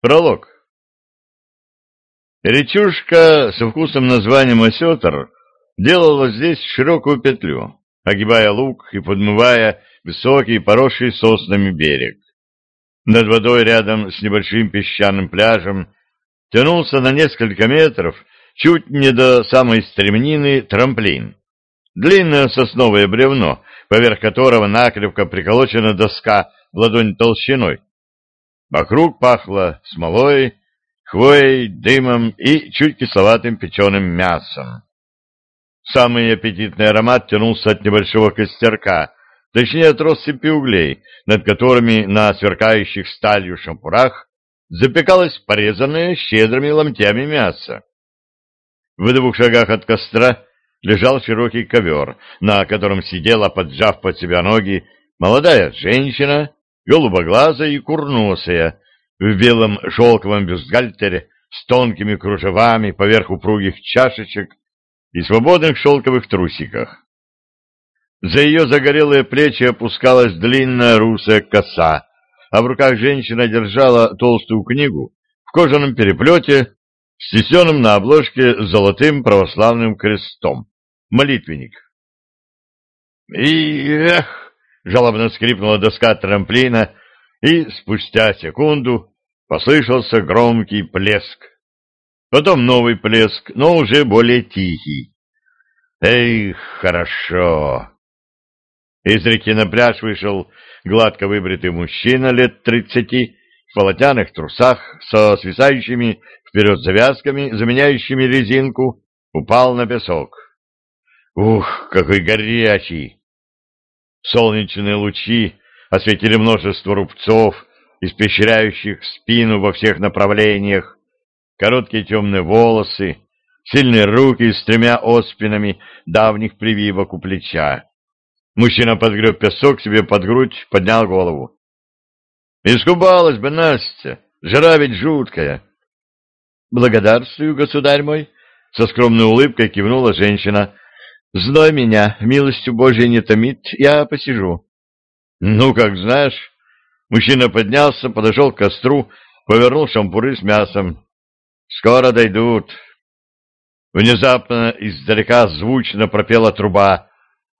Пролог. Речушка со вкусным названием «Осетр» делала здесь широкую петлю, огибая луг и подмывая высокий, поросший соснами берег. Над водой рядом с небольшим песчаным пляжем тянулся на несколько метров чуть не до самой стремнины трамплин. Длинное сосновое бревно, поверх которого накрепко приколочена доска в ладонь толщиной, Вокруг пахло смолой, хвоей, дымом и чуть кисловатым печеным мясом. Самый аппетитный аромат тянулся от небольшого костерка, точнее от россыпи углей, над которыми на сверкающих сталью шампурах запекалось порезанное щедрыми ломтями мясо. В двух шагах от костра лежал широкий ковер, на котором сидела, поджав под себя ноги, молодая женщина голубоглазая и курносая, в белом шелковом бюстгальтере с тонкими кружевами поверх упругих чашечек и свободных шелковых трусиках. За ее загорелые плечи опускалась длинная русая коса, а в руках женщина держала толстую книгу в кожаном переплете, стесненном на обложке золотым православным крестом. Молитвенник. И эх! Жалобно скрипнула доска трамплина, и спустя секунду послышался громкий плеск. Потом новый плеск, но уже более тихий. Эх, хорошо! Из реки на пляж вышел гладко выбритый мужчина лет тридцати в полотяных трусах со свисающими вперед завязками, заменяющими резинку, упал на песок. Ух, какой горячий! Солнечные лучи осветили множество рубцов, испещряющих спину во всех направлениях, короткие темные волосы, сильные руки с тремя оспинами давних прививок у плеча. Мужчина подгреб песок себе под грудь, поднял голову. «Искубалась бы, Настя! Жара ведь жуткая!» «Благодарствую, государь мой!» Со скромной улыбкой кивнула женщина, Зной меня, милостью Божией не томит, я посижу. Ну, как знаешь. Мужчина поднялся, подошел к костру, повернул шампуры с мясом. Скоро дойдут. Внезапно издалека звучно пропела труба.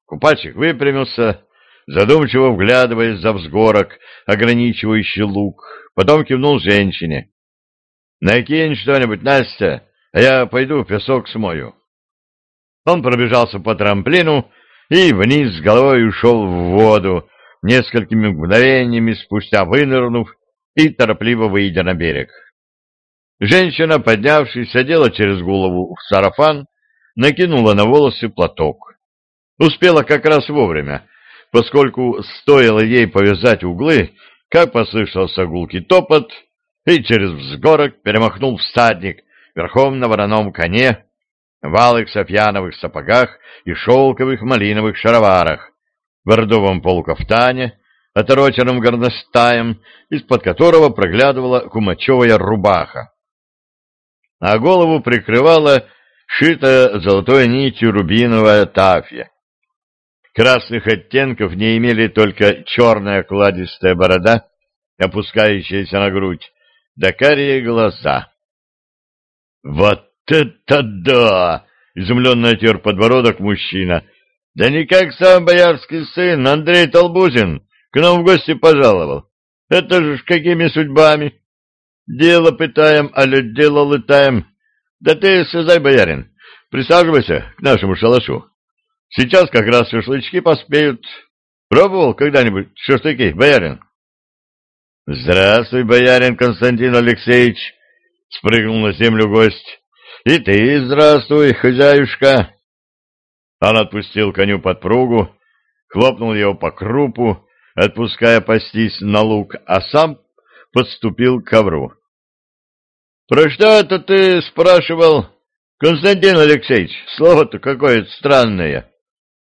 Купальщик выпрямился, задумчиво вглядываясь за взгорок, ограничивающий луг. Потом кивнул женщине. — Накинь что-нибудь, Настя, а я пойду песок смою. Он пробежался по трамплину и вниз с головой ушел в воду, несколькими мгновениями спустя вынырнув и торопливо выйдя на берег. Женщина, поднявшись, одела через голову в сарафан, накинула на волосы платок. Успела как раз вовремя, поскольку стоило ей повязать углы, как послышался гулкий топот, и через взгорок перемахнул всадник верхом на вороном коне, в алых софьяновых сапогах и шелковых малиновых шароварах, в ордовом полукафтане, отороченном горностаем, из-под которого проглядывала кумачевая рубаха. А голову прикрывала шитая золотой нитью рубиновая тафья. Красных оттенков не имели только черная кладистая борода, опускающаяся на грудь, да карие глаза. Вот «Это да!» — изумленно отер подбородок мужчина. «Да не как сам боярский сын Андрей Толбузин к нам в гости пожаловал. Это же ж какими судьбами! Дело пытаем, а дело летаем. Да ты слезай, боярин, присаживайся к нашему шалашу. Сейчас как раз шашлычки поспеют. Пробовал когда-нибудь шашлыки, боярин?» «Здравствуй, боярин Константин Алексеевич!» — спрыгнул на землю гость. И ты здравствуй, хозяюшка. Он отпустил коню подпругу, хлопнул его по крупу, отпуская пастись на луг, а сам подступил к ковру. — Про что это ты спрашивал, Константин Алексеевич? Слово-то какое-то странное.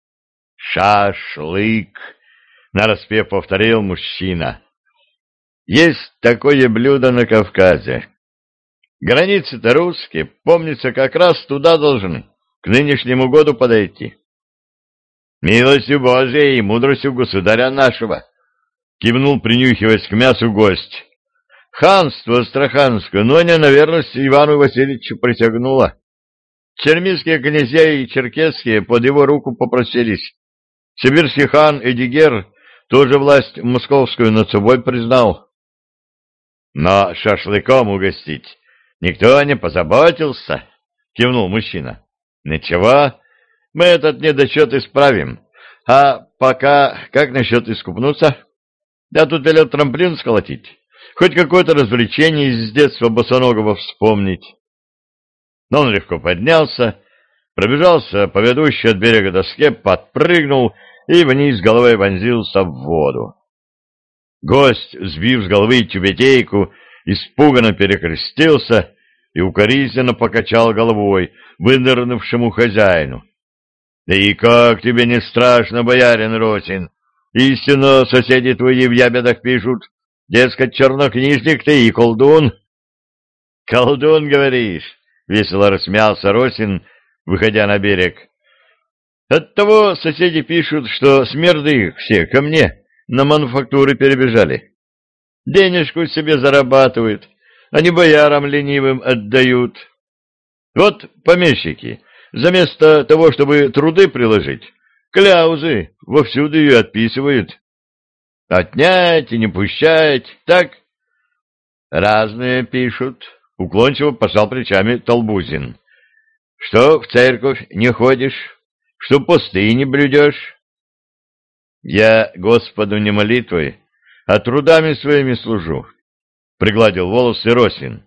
— Шашлык, — нараспев повторил мужчина. — Есть такое блюдо на Кавказе. Границы-то русские, помнится, как раз туда должны, к нынешнему году подойти. Милостью Божией и мудростью государя нашего, кивнул, принюхиваясь к мясу гость. Ханство Астраханское, но не на верность Ивану Васильевичу присягнуло. Чермийские князья и черкесские под его руку попросились. Сибирский хан Эдигер тоже власть московскую над собой признал. Но шашлыком угостить никто не позаботился, кивнул мужчина. Ничего, мы этот недочет исправим. А пока как насчет искупнуться? Я тут велел трамплин сколотить. Хоть какое-то развлечение из детства босоногого вспомнить. Но он легко поднялся, пробежался по ведущей от берега доске, подпрыгнул и вниз головой вонзился в воду. Гость, сбив с головы тюбетейку, испуганно перекрестился и укоризненно покачал головой вынырнувшему хозяину. — И как тебе не страшно, боярин Росин? Истинно соседи твои в ябедах пишут, Дескать, чернокнижник ты и колдун. — Колдун, говоришь? — весело рассмеялся Росин, выходя на берег. — Оттого соседи пишут, что смерды все ко мне на мануфактуры перебежали. Денежку себе зарабатывают, а не боярам ленивым отдают. Вот помещики, заместо того, чтобы труды приложить, кляузы вовсюду ее отписывают. Отнять и не пущать, так? Разные пишут. Уклончиво пожал плечами Толбузин. Что в церковь не ходишь, что посты не блюдешь. Я Господу не молитвой, а трудами своими служу. Пригладил волосы Росин.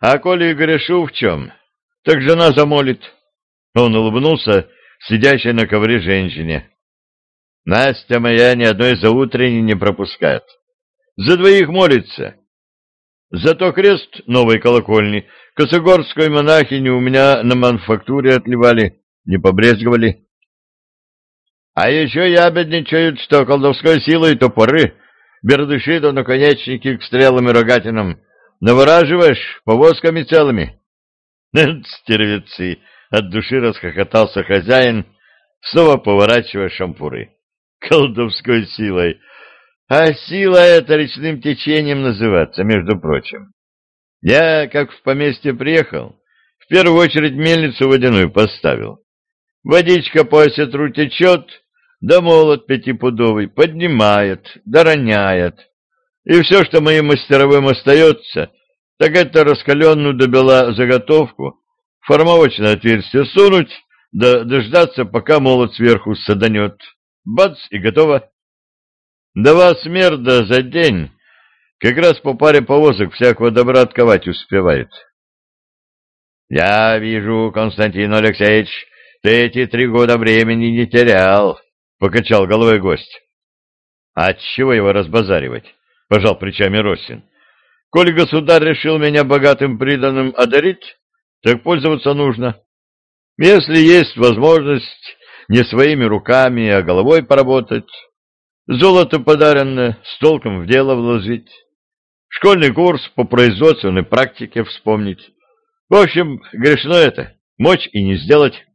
А коли грешу в чем, так жена замолит. Он улыбнулся сидящей на ковре женщине. Настя моя ни одной заутренней не пропускает. За двоих молится. Зато крест новой колокольни косогорской монахини у меня на мануфактуре отливали, не побрезговали. А еще ябедничают, что колдовской силой топоры, бердыши да наконечники к стрелам и рогатинам навораживаешь повозками целыми. Стервецы! От души расхохотался хозяин, снова поворачивая шампуры колдовской силой. А сила эта речным течением называться, между прочим. Я, как в поместье приехал, в первую очередь мельницу водяную поставил. Водичка по осетру течет, да молот пятипудовый поднимает, да роняет. И все, что моим мастеровым остается, так это раскаленную до бела заготовку формовочное отверстие сунуть, да дождаться, пока молот сверху саданет. Бац, и готово. Два смерда за день как раз по паре повозок всякого добра отковать успевает. — Я вижу, Константин Алексеевич, ты эти три года времени не терял, — покачал головой гость. — А чего его разбазаривать? — пожал плечами Росин. — Коль государь решил меня богатым приданным одарить, так пользоваться нужно. Если есть возможность не своими руками, а головой поработать, золото подаренное с толком в дело вложить, школьный курс по производственной практике вспомнить. В общем, грешно это, мочь и не сделать.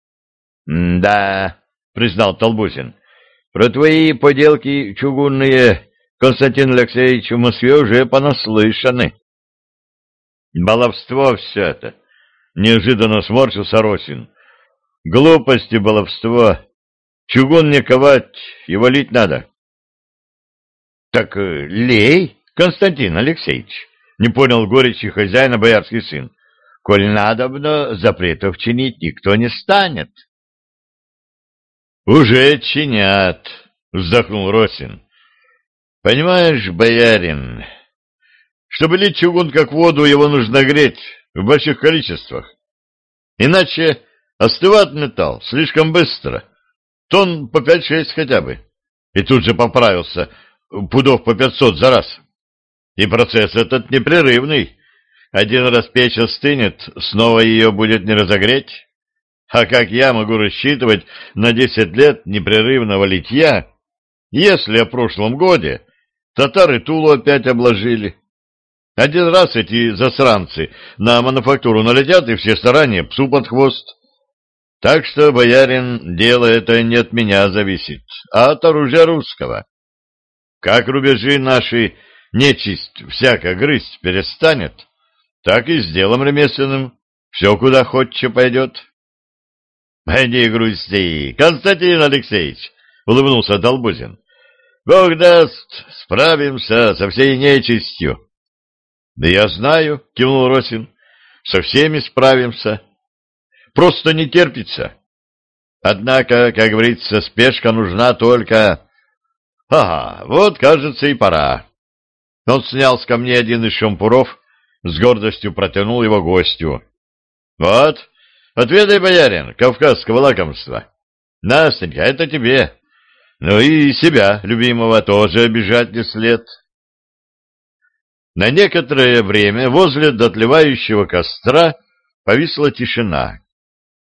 — Да, — признал Толбузин, — про твои поделки чугунные Константин Алексеевич в Москве уже понаслышаны. — Баловство все это, — неожиданно сморщился Росин. Глупости, баловство. Чугун не ковать, и валить надо. — Так э, лей, Константин Алексеевич, — не понял горечи хозяина боярский сын. — Коль надобно, запретов чинить никто не станет. — Уже чинят, — вздохнул Росин. — Понимаешь, боярин, чтобы лить чугун как воду, его нужно греть в больших количествах. Иначе Остывает металл слишком быстро. Тон по пять-шесть хотя бы. И тут же поправился. Пудов по пятьсот за раз. И процесс этот непрерывный. Один раз печь остынет, снова ее будет не разогреть. А как я могу рассчитывать на десять лет непрерывного литья, если о прошлом годе татары Тулу опять обложили? Один раз эти засранцы на мануфактуру налетят, и все старания псу под хвост. Так что, боярин, дело это не от меня зависит, а от оружия русского. Как рубежи наши нечисть всяко грызть перестанет, так и с делом ремесленным все куда хочешь пойдет. — Не грусти, Константин Алексеевич, — улыбнулся Долбузин. — Бог даст, справимся со всей нечистью. — Да я знаю, — кивнул Росин, — со всеми справимся. Просто не терпится. Однако, как говорится, спешка нужна только... Ага, вот, кажется, и пора. Он снял с камней один из шампуров, с гордостью протянул его гостю. Вот, отведай, боярин, кавказского лакомства. Настенька, это тебе. Ну и себя, любимого, тоже обижать не след. На некоторое время возле дотлевающего костра повисла тишина.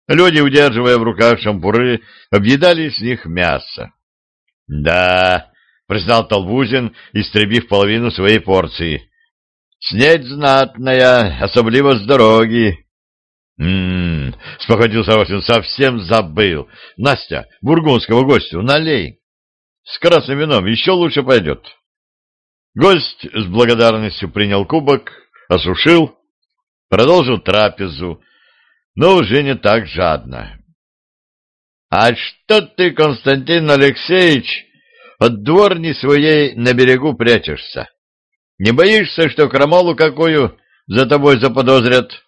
Люди, удерживая в руках шампуры, объедали с них мясо. — Да, — признал Толбузин, истребив половину своей порции. — Снять знатная, особливо с дороги. «М-м-м», спохватился Росин, — совсем забыл. Настя, бургундского гостю, налей. С красным вином еще лучше пойдет. Гость с благодарностью принял кубок, осушил, продолжил трапезу, но уже не так жадно. — А что ты, Константин Алексеевич, от дворни своей на берегу прячешься? Не боишься, что крамолу какую за тобой заподозрят? —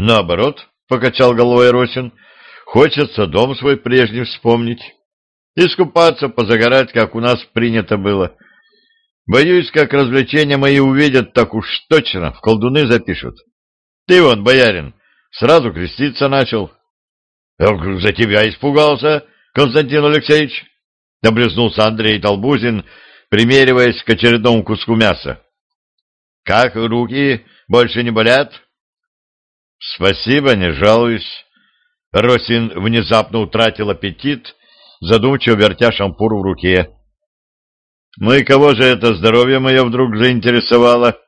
Наоборот, — покачал головой Росин, — хочется дом свой прежний вспомнить. Искупаться, позагорать, как у нас принято было. Боюсь, как развлечения мои увидят, так уж точно в колдуны запишут. Ты вот, боярин, Сразу креститься начал. — За тебя испугался, Константин Алексеевич? — облизнулся Андрей Толбузин, примериваясь к очередному куску мяса. — Как руки? Больше не болят? — Спасибо, не жалуюсь. Росин внезапно утратил аппетит, задумчиво вертя шампур в руке. — Ну и кого же это здоровье мое вдруг заинтересовало?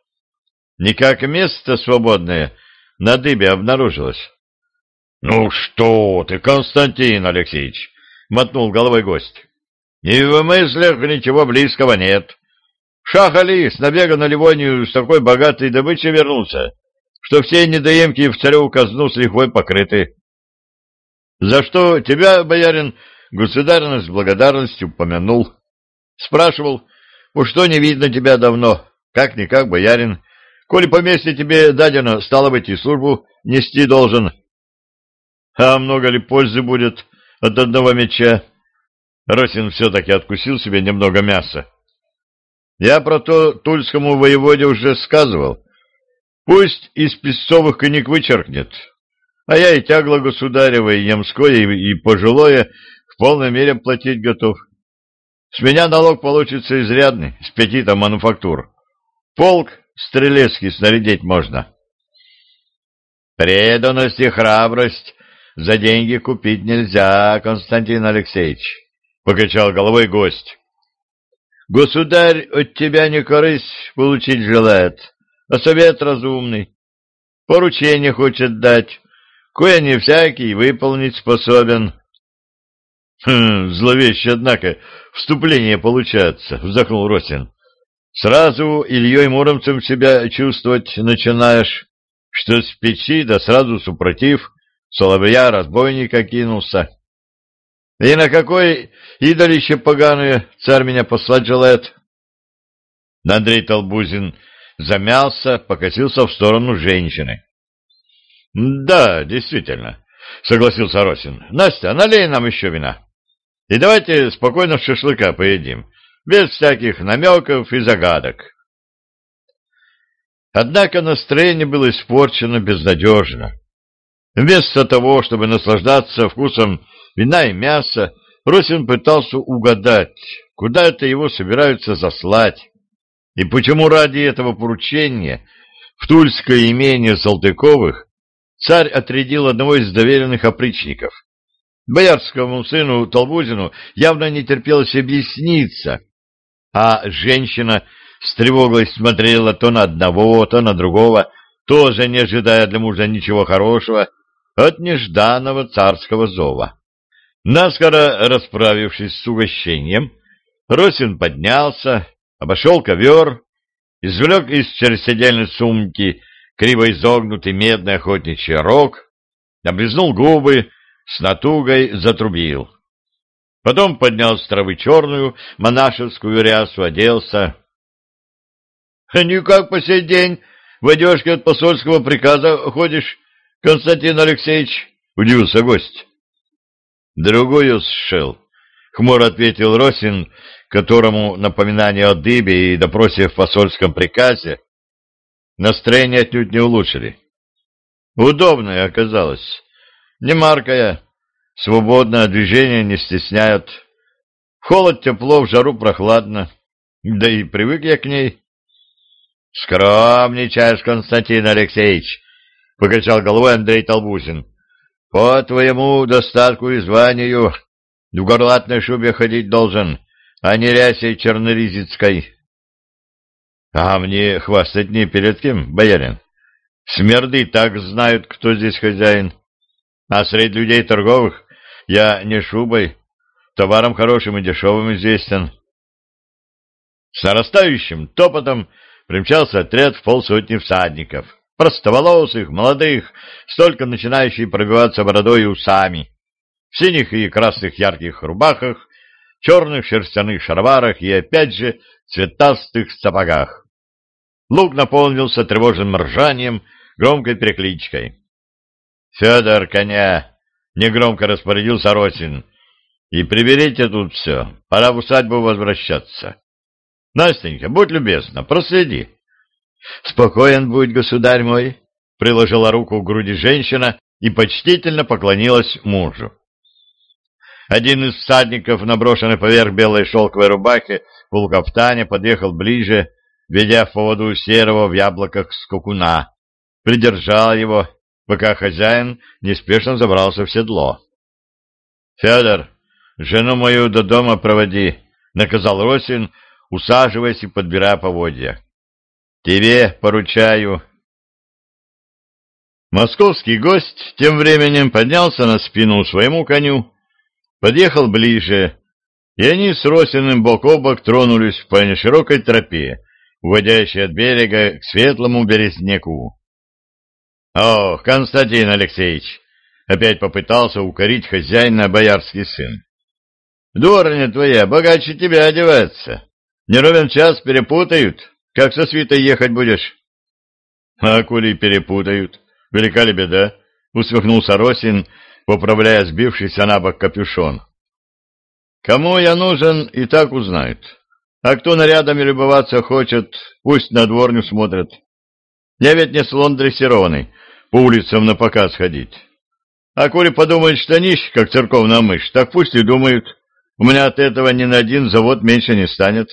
Никак место свободное на дыбе обнаружилось. — Ну что ты, Константин Алексеевич! — мотнул головой гость. — И в мыслях ничего близкого нет. Шах-Али с набега на Ливонию с такой богатой добычей вернулся, что все недоемки в цареву казну с лихвой покрыты. За что тебя, боярин, государь с благодарностью помянул. Спрашивал, уж что не видно тебя давно, как-никак, боярин, Коли поместье тебе дадено, стало быть, и службу нести должен. А много ли пользы будет от одного меча? Росин все-таки откусил себе немного мяса. Я про то тульскому воеводе уже сказывал. Пусть из песцовых книг вычеркнет. А я и тягло государево, и ямское, и пожилое в полной мере платить готов. С меня налог получится изрядный, с пяти-то мануфактур. Полк Стрелецкий снарядить можно. Преданность и храбрость за деньги купить нельзя, Константин Алексеевич, — покачал головой гость. Государь от тебя не корысть получить желает, а совет разумный. Поручение хочет дать, кое не всякий выполнить способен. Хм, зловеще, однако, вступление получается, — вздохнул Росин. Сразу Ильей Муромцем себя чувствовать начинаешь, что с печи да сразу супротив соловья разбойника кинулся. И на какой идолище поганое царь меня послать желает? Андрей Толбузин замялся, покосился в сторону женщины. — Да, действительно, — согласился Росин. — Настя, налей нам еще вина. И давайте спокойно шашлыка поедим без всяких намеков и загадок. Однако настроение было испорчено безнадежно. Вместо того, чтобы наслаждаться вкусом вина и мяса, Росин пытался угадать, куда это его собираются заслать, и почему ради этого поручения в Тульское имение Салтыковых царь отрядил одного из доверенных опричников. Боярскому сыну Толбузину явно не терпелось объясниться, а женщина с тревогой смотрела то на одного, то на другого, тоже не ожидая для мужа ничего хорошего от нежданного царского зова. Наскоро расправившись с угощением, Росин поднялся, обошел ковер извлек из черседельной сумки криво изогнутый медный охотничий рог, облизнул губы, с натугой затрубил. Потом поднял с травы черную монашескую рясу, оделся. — Никак по сей день в одежке от посольского приказа ходишь, Константин Алексеевич? — удивился гость. — Другую сшил, — хмуро ответил Росин, которому напоминание о дыбе и допросе в посольском приказе настроение отнюдь не улучшили. Удобная оказалось, не маркая, свободное движение не стесняют. В холод тепло, в жару прохладно, да и привык я к ней. — Скромничаешь, Константин Алексеевич, — покачал головой Андрей Толбузин. — По твоему достатку и званию в горлатной шубе ходить должен, а не рясей черноризицкой. — А мне хвастать не перед кем, боярин. Смерды так знают, кто здесь хозяин. А среди людей торговых я не шубой, товаром хорошим и дешевым известен. С нарастающим топотом примчался отряд в полсотни всадников, простоволосых, молодых, столько начинающих пробиваться бородой и усами, в синих и красных ярких рубахах, черных шерстяных шароварах и, опять же, цветастых сапогах. Луг наполнился тревожным ржанием, громкой перекличкой. — Федор, коня! — негромко распорядился Росин. — И приберите тут все, пора в усадьбу возвращаться. Настенька, будь любезна, проследи. — Спокоен будь, государь мой, — приложила руку к груди женщина и почтительно поклонилась мужу. Один из всадников, наброшенный поверх белой шелковой рубахи, полукафтане, подъехал ближе, ведя в поводу серого в яблоках скакуна, придержал его, пока хозяин неспешно забрался в седло. — Федор, жену мою до дома проводи, — наказал Росин, усаживаясь и подбирая поводья. — Тебе поручаю. Московский гость тем временем поднялся на спину своему коню, подъехал ближе, и они с Росиным бок о бок тронулись по неширокой тропе, уводящей от берега к светлому березняку. — О, Константин Алексеевич! — опять попытался укорить хозяина боярский сын. — Дворня твоя богаче тебя одевается. Не ровен час перепутают. Как со свитой ехать будешь? — А коли перепутают, велика ли беда? — усмехнулся Росин, поправляя сбившийся на бок капюшон. — Кому я нужен, и так узнают. А кто нарядами любоваться хочет, пусть на дворню смотрят. Я ведь не слон дрессированный, по улицам на показ ходить. А коли подумают, что нищ, как церковная мышь, так пусть и думают. У меня от этого ни на один завод меньше не станет.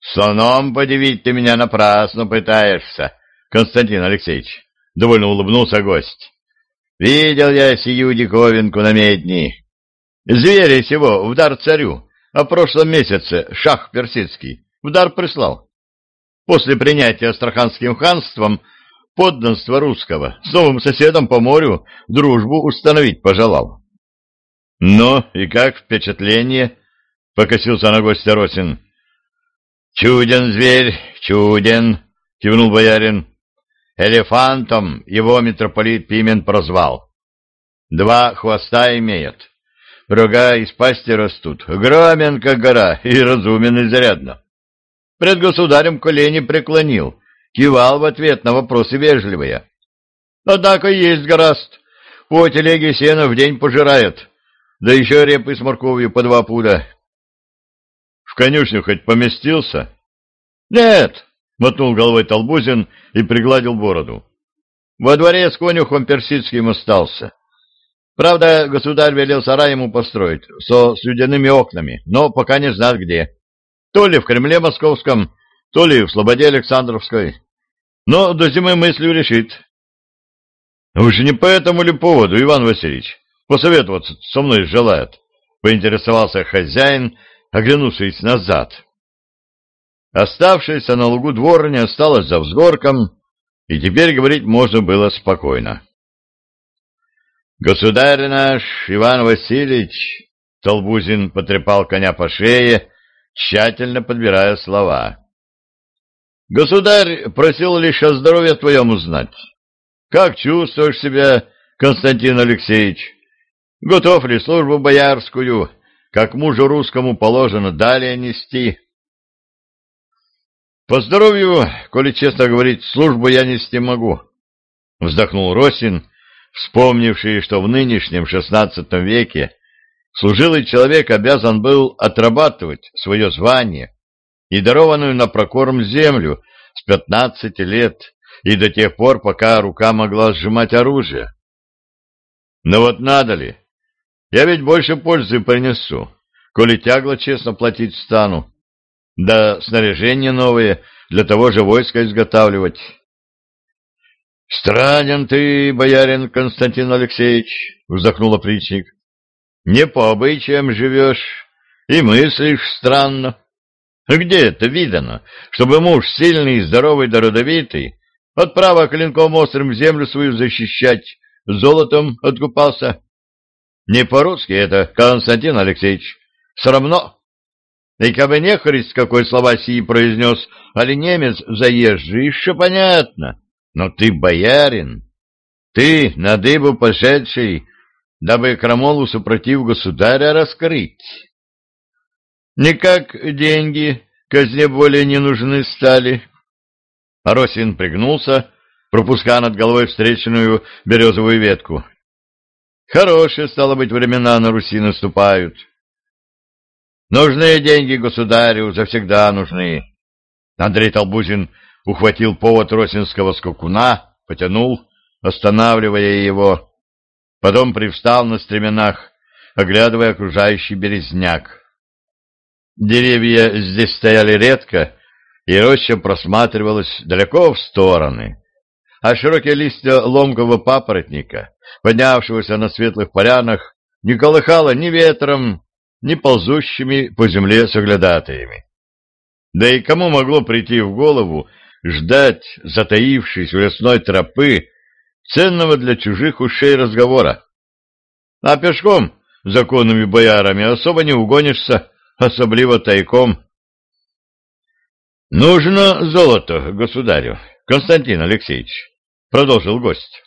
Слоном подивить ты меня напрасно пытаешься, Константин Алексеевич. Довольно улыбнулся гость. Видел я сию диковинку на медни. Звери сего в дар царю, а в прошлом месяце шах персидский в дар прислал. После принятия Астраханским ханством подданство русского с новым соседом по морю дружбу установить пожелал. — Ну, и как впечатление? — покосился на гостя Росин. — Чуден зверь, чуден, — кивнул боярин. Элефантом его митрополит Пимен прозвал. Два хвоста имеет. Рога из пасти растут, громен, как гора, и разумен изрядно. Пред государем колени преклонил, кивал в ответ на вопросы вежливые. Однако есть гораст, по телеге сена в день пожирает, да еще репы с морковью по два пуда. В конюшню хоть поместился? Нет, мотнул головой Толбузин и пригладил бороду. Во дворе с конюхом персидским остался. Правда, государь велел сарай ему построить со слюдяными окнами, но пока не знает где. То ли в Кремле Московском, то ли в Слободе Александровской. Но до зимы мыслью решит. Уж не по этому ли поводу, Иван Васильевич, посоветоваться со мной желает? Поинтересовался хозяин, оглянувшись назад. Оставшаяся на лугу дворня осталась за взгорком, и теперь говорить можно было спокойно. «Государь наш, Иван Васильевич!» Толбузин потрепал коня по шее, тщательно подбирая слова. Государь просил лишь о здоровье твоем узнать. Как чувствуешь себя, Константин Алексеевич? Готов ли службу боярскую, как мужу русскому положено, далее нести? По здоровью, коли честно говорить, службу я нести могу, вздохнул Росин, вспомнивший, что в нынешнем шестнадцатом веке служилый человек обязан был отрабатывать свое звание и дарованную на прокорм землю с пятнадцати лет и до тех пор, пока рука могла сжимать оружие. Но вот надо ли? Я ведь больше пользы принесу, коли тягло честно платить стану. Да снаряжение новое для того же войска изготавливать. «Странен ты, боярин Константин Алексеевич», — вздохнул опричник. «Не по обычаям живешь и мыслишь странно. Где это видано, чтобы муж сильный, здоровый да родовитый от права клинком острым землю свою защищать, золотом откупался? Не по-русски это, Константин Алексеевич. Срамно. И кабы не Христ какой слова сии произнес, али немец заезжий, еще понятно. Но ты боярин. Ты на дыбу пошедший, дабы крамолу супротив государя раскрыть. Никак деньги казне более не нужны стали. Росин пригнулся, пропуская над головой встреченную березовую ветку. Хорошие, стало быть, времена на Руси наступают. Нужные деньги государю завсегда нужны. Андрей Толбузин ухватил повод росинского скакуна, потянул, останавливая его. Потом привстал на стременах, оглядывая окружающий березняк. Деревья здесь стояли редко, и роща просматривалась далеко в стороны, а широкие листья ломкого папоротника, поднявшегося на светлых полянах, не колыхало ни ветром, ни ползущими по земле соглядатаями. Да и кому могло прийти в голову ждать, затаившись у лесной тропы, ценного для чужих ушей разговора? А пешком, законными боярами, особо не угонишься, особливо тайком. — Нужно золото, государю, Константин Алексеевич, — продолжил гость.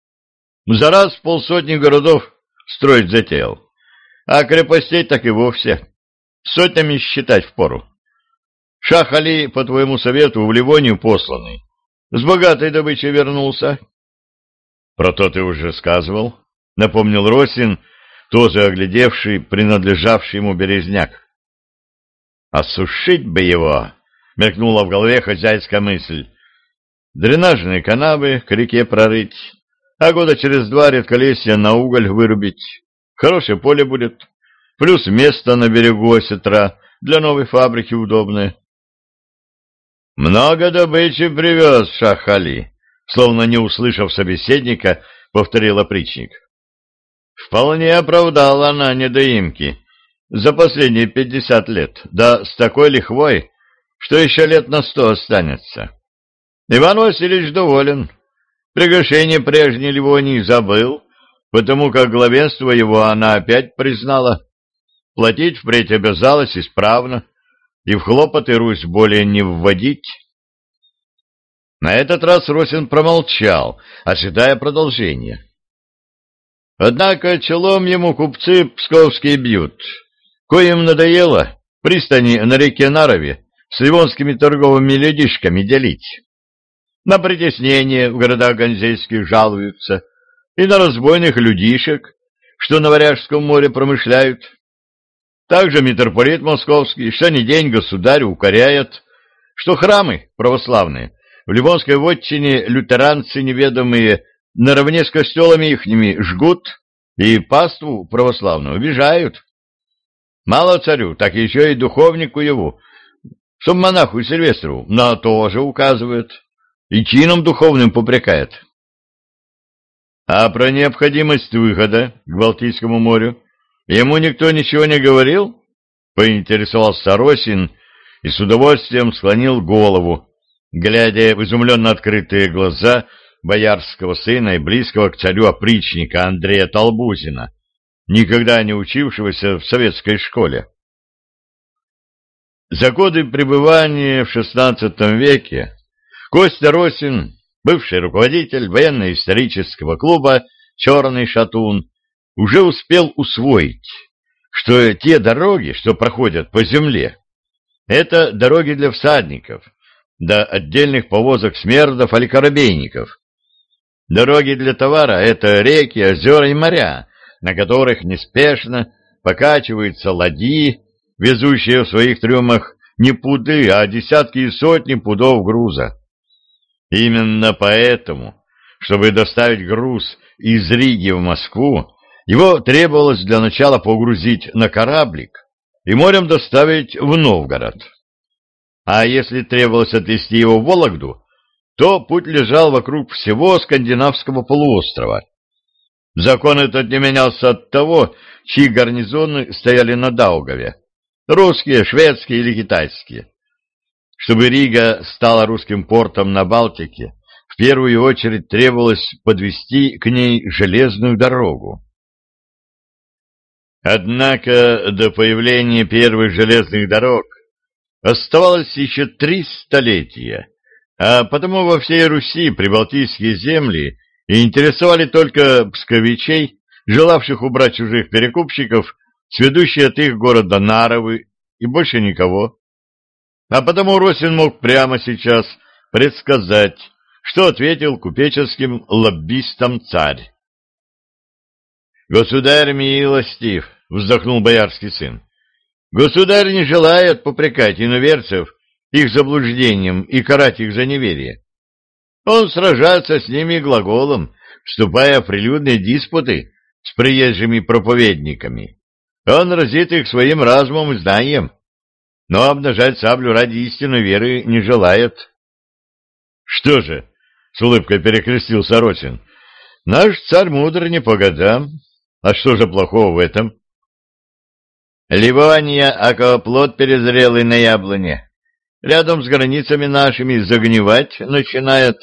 — За раз полсотни городов строить затеял, а крепостей так и вовсе сотнями считать впору. Шах Али, по твоему совету, в Ливонию посланный. С богатой добычей вернулся. — Про то ты уже сказывал, — напомнил Росин, тоже оглядевший принадлежавший ему березняк. «Осушить бы его!» — мелькнула в голове хозяйская мысль. «Дренажные канавы к реке прорыть, а года через два редколесья на уголь вырубить. Хорошее поле будет, плюс место на берегу осетра для новой фабрики удобное». «Много добычи привез Шахали», словно не услышав собеседника, повторил опричник. Вполне оправдала она недоимки за последние пятьдесят лет, да с такой лихвой, что еще лет на сто останется. Иван Васильевич доволен. Приглашение прежней Ливонии забыл, потому как главенство его она опять признала. Платить впредь обязалась исправно, и в хлопоты Русь более не вводить. На этот раз Росин промолчал, ожидая продолжения. Однако челом ему купцы псковские бьют. Коим надоело пристани на реке Нарове с ливонскими торговыми людишками делить. На притеснение в городах ганзейских жалуются и на разбойных людишек, что на Варяжском море промышляют. Также митрополит московский что ни день государь укоряет, что храмы православные в Ливонской вотчине лютеранцы неведомые наравне с костелами ихними жгут и паству православную обижают. Мало царю, так еще и духовнику его, монаху Сильвестру, на то же указывают, и чином духовным попрекает. А про необходимость выхода к Балтийскому морю ему никто ничего не говорил? Поинтересовался Росин и с удовольствием склонил голову, глядя в изумленно открытые глаза боярского сына и близкого к царю опричника Андрея Толбузина, никогда не учившегося в советской школе. За годы пребывания в XVI веке Костя Росин, бывший руководитель военно-исторического клуба «Черный шатун», уже успел усвоить, что те дороги, что проходят по земле, это дороги для всадников, до отдельных повозок смердов или корабейников. Дороги для товара — это реки, озера и моря, на которых неспешно покачиваются ладьи, везущие в своих трюмах не пуды, а десятки и сотни пудов груза. Именно поэтому, чтобы доставить груз из Риги в Москву, его требовалось для начала погрузить на кораблик и морем доставить в Новгород. А если требовалось отвезти его в Вологду, то путь лежал вокруг всего скандинавского полуострова. Закон этот не менялся от того, чьи гарнизоны стояли на Даугаве — русские, шведские или китайские. Чтобы Рига стала русским портом на Балтике, в первую очередь требовалось подвести к ней железную дорогу. Однако до появления первых железных дорог оставалось еще три столетия, а потому во всей Руси прибалтийские земли интересовали только псковичей, желавших убрать чужих перекупщиков, сведущие от их города Наровы, и больше никого. А потому Росин мог прямо сейчас предсказать, что ответил купеческим лоббистам царь. «Государь милостив!» — вздохнул боярский сын. «Государь не желает попрекать иноверцев их заблуждением и карать их за неверие. Он сражается с ними глаголом, вступая в прилюдные диспуты с приезжими проповедниками. Он разит их своим разумом и знанием, но обнажать саблю ради истинной веры не желает. — Что же? — с улыбкой перекрестился Росин. — Наш царь мудр не по годам. А что же плохого в этом? — Ливания, плод перезрелый на яблоне. Рядом с границами нашими загнивать начинает.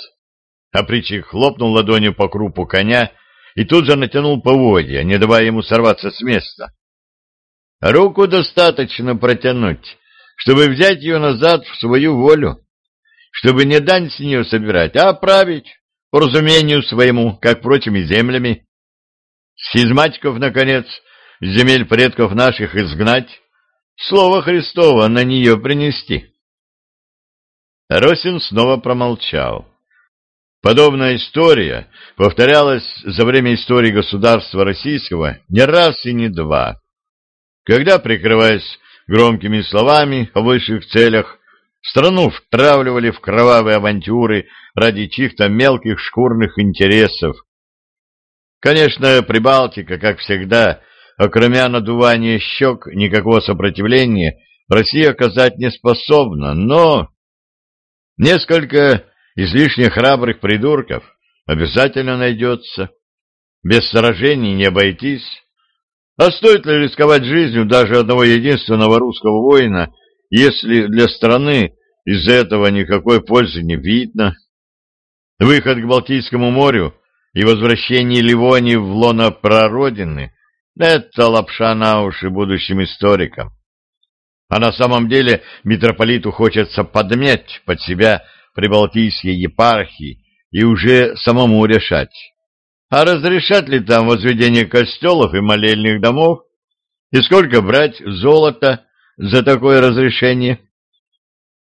Опричик хлопнул ладонью по крупу коня и тут же натянул поводья, не давая ему сорваться с места. Руку достаточно протянуть, чтобы взять ее назад в свою волю, чтобы не дань с нее собирать, а править по разумению своему, как прочими землями. Схизматиков, наконец, земель предков наших изгнать, слово Христово на нее принести. Росин снова промолчал. Подобная история повторялась за время истории государства российского не раз и не два, когда, прикрываясь громкими словами о высших целях, страну втравливали в кровавые авантюры ради чьих-то мелких шкурных интересов. Конечно, Прибалтика, как всегда, окромя надувания щек, никакого сопротивления Россия оказать не способна, но несколько излишне храбрых придурков обязательно найдется. Без сражений не обойтись. А стоит ли рисковать жизнью даже одного единственного русского воина, если для страны из этого никакой пользы не видно? Выход к Балтийскому морю и возвращение Ливонии в лоно прародины — это лапша на уши будущим историкам. А на самом деле митрополиту хочется подмять под себя прибалтийские епархии и уже самому решать, а разрешат ли там возведение костелов и молельных домов, и сколько брать золота за такое разрешение?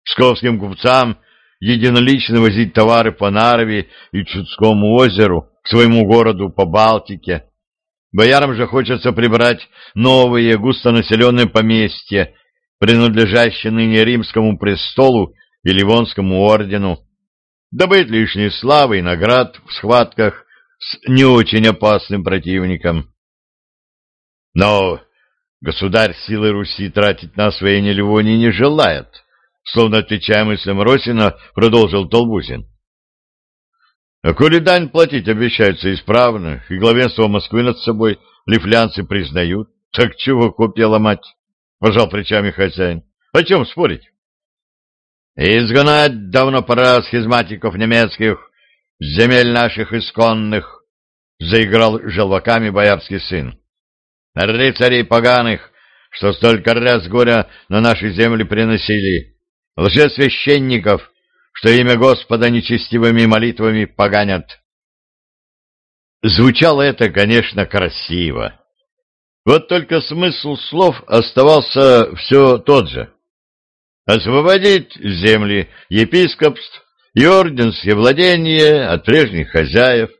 Псковским купцам единолично возить товары по Нарве и Чудскому озеру к своему городу по Балтике. Боярам же хочется прибрать новые густонаселенные поместья, принадлежащие ныне римскому престолу и Ливонскому ордену, добыть лишней славы и наград в схватках с не очень опасным противником. Но государь силы Руси тратить на освоение Ливонии не желает, словно отвечая мыслям Росина, продолжил Толбузин. А коли дань платить обещаются исправно, и главенство Москвы над собой лифлянцы признают, так чего копья ломать? — пожал плечами хозяин. — О чем спорить? Изгнать давно пора схизматиков немецких земель наших исконных, — заиграл желваками боярский сын. Рыцарей поганых что столько раз горя на наши земли приносили, лжесвященников, что имя Господа нечестивыми молитвами поганят. Звучало это, конечно, красиво. Вот только смысл слов оставался все тот же. Освободить земли епископств и орденские владения от прежних хозяев,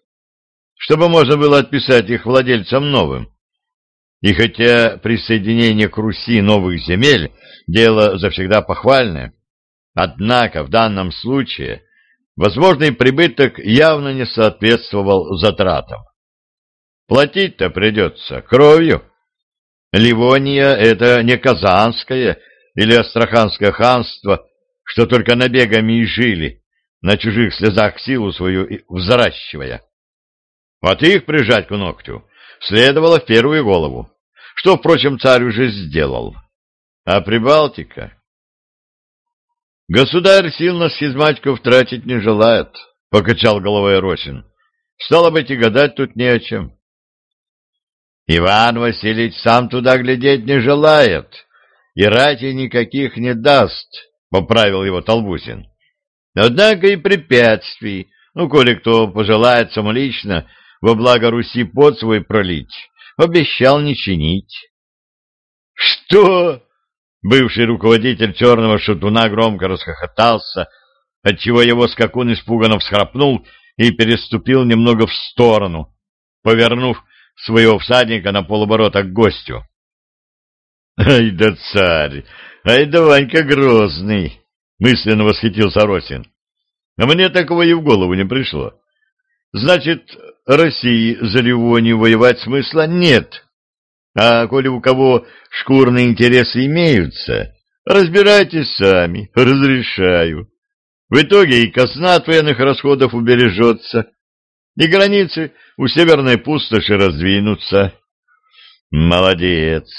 чтобы можно было отписать их владельцам новым. И хотя присоединение к Руси новых земель – дело завсегда похвальное, однако в данном случае возможный прибыток явно не соответствовал затратам. Платить-то придется кровью. Ливония – это не Казанское или Астраханское ханство, что только набегами и жили, на чужих слезах силу свою взращивая. Вот их прижать к ногтю следовало в первую голову, что, впрочем, царь уже сделал. А Прибалтика... Государь сил на схизматиков тратить не желает, — покачал головой Росин. Стало быть, и гадать тут не о чем. Иван Васильевич сам туда глядеть не желает, и рати никаких не даст, — поправил его Толбусин. Однако и препятствий, ну, коли кто пожелает самолично во благо Руси под свой пролить, обещал не чинить. — Что? — бывший руководитель черного шатуна громко расхохотался, отчего его скакун испуганно всхрапнул и переступил немного в сторону, повернув своего всадника на полоборота к гостю. — Ай да царь! Ай да Ванька Грозный! — мысленно восхитился Росин. — А мне такого и в голову не пришло. Значит, России за Ливонию воевать смысла нет. А коли у кого шкурные интересы имеются, разбирайтесь сами, разрешаю. В итоге и косна от военных расходов убережется, и границы у северной пустоши раздвинутся. Молодец.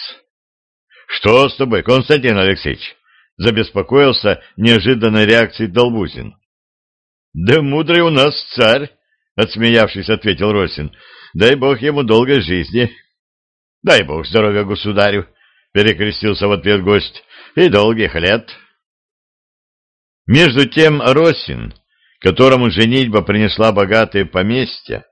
Что с тобой, Константин Алексеевич? Забеспокоился неожиданной реакцией Долбузин. Да мудрый у нас царь, отсмеявшись, ответил Росин. Дай бог ему долгой жизни. Дай бог здоровья государю, перекрестился в ответ гость. И долгих лет. Между тем Росин которому женитьба принесла богатые поместья,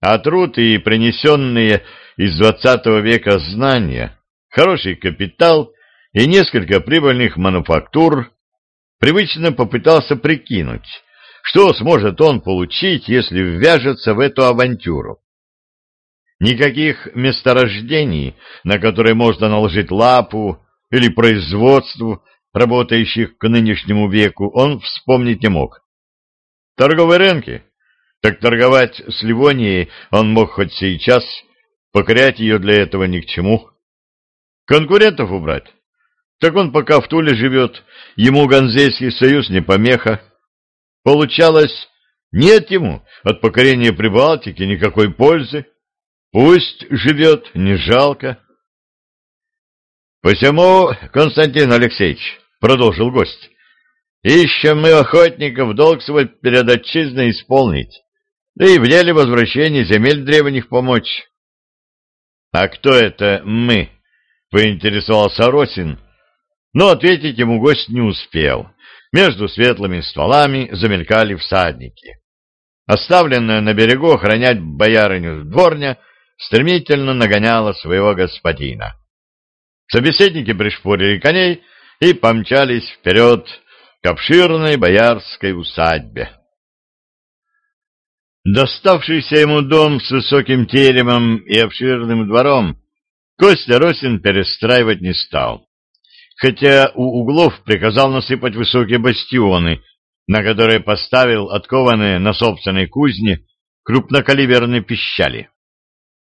а труд и принесенные из двадцатого века знания, хороший капитал и несколько прибыльных мануфактур, привычно попытался прикинуть, что сможет он получить, если ввяжется в эту авантюру. Никаких месторождений, на которые можно наложить лапу, или производству, работающих к нынешнему веку, он вспомнить не мог. Торговые рынки? Так торговать с Ливонией он мог хоть сейчас, покорять ее для этого ни к чему. Конкурентов убрать? Так он пока в Туле живет, ему Ганзейский союз не помеха. Получалось, нет ему от покорения Прибалтики никакой пользы. Пусть живет, не жалко. «Посему, Константин Алексеевич», — продолжил гость, Ищем мы охотников долг свой перед отчизной исполнить, да и в деле возвращения земель древних помочь. — А кто это мы? — поинтересовался Росин, но ответить ему гость не успел. Между светлыми стволами замелькали всадники. Оставленная на берегу охранять боярыню дворня стремительно нагоняла своего господина. Собеседники пришпорили коней и помчались вперед, к обширной боярской усадьбе. Доставшийся ему дом с высоким теремом и обширным двором Костя Росин перестраивать не стал, хотя у углов приказал насыпать высокие бастионы, на которые поставил откованные на собственной кузне крупнокалиберные пищали.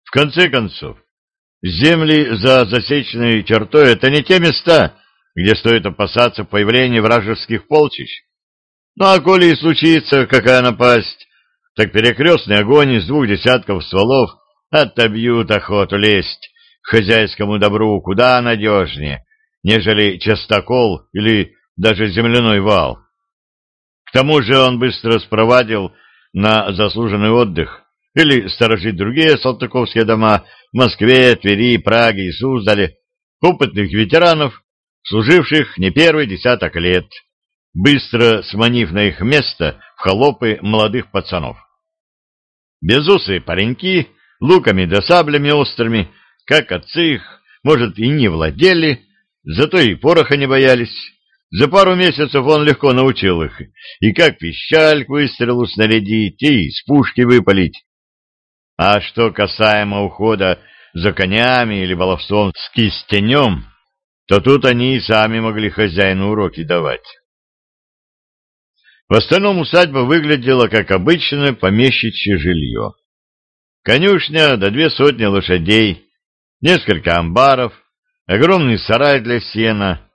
В конце концов, земли за засечной чертой — это не те места, где стоит опасаться появления вражеских полчищ. Ну а коли и случится какая напасть, так перекрестный огонь из двух десятков стволов отобьют охоту лезть к хозяйскому добру куда надежнее, нежели частокол или даже земляной вал. К тому же он быстро спровадил на заслуженный отдых или сторожить другие салтыковские дома в Москве, Твери, Праге и Суздале, опытных ветеранов, служивших не первый десяток лет, быстро сманив на их место в холопы молодых пацанов. Безусые пареньки, луками да саблями острыми, как отцы их, может, и не владели, зато и пороха не боялись. За пару месяцев он легко научил их, и как пищаль к выстрелу снарядить, и из пушки выпалить. А что касаемо ухода за конями или баловством с кистенем, то тут они и сами могли хозяину уроки давать. В остальном усадьба выглядела как обычное помещичье жилье. Конюшня до две сотни лошадей, несколько амбаров, огромный сарай для сена,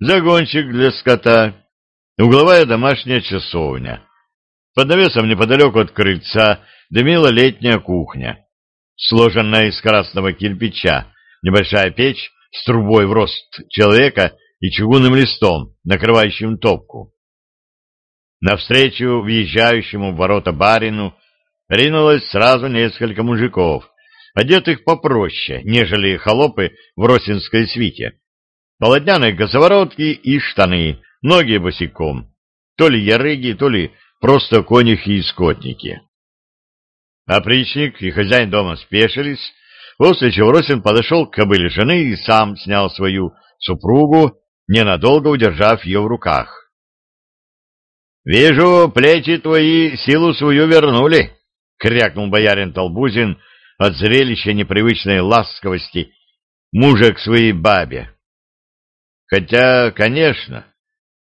загончик для скота, угловая домашняя часовня. Под навесом неподалеку от крыльца дымила летняя кухня, сложенная из красного кирпича, небольшая печь с трубой в рост человека и чугунным листом, накрывающим топку. Навстречу въезжающему в ворота барину ринулось сразу несколько мужиков, одетых попроще, нежели холопы в росинской свите. Полотняные косоворотки и штаны, ноги босиком, то ли ярыги, то ли просто конюхи и скотники. Опричник и хозяин дома спешились, после чего Росин подошел к кобыле жены и сам снял свою супругу, ненадолго удержав ее в руках. «Вижу, плечи твои силу свою вернули», — крякнул боярин Толбузин от зрелища непривычной ласковости мужа к своей бабе. Хотя, конечно,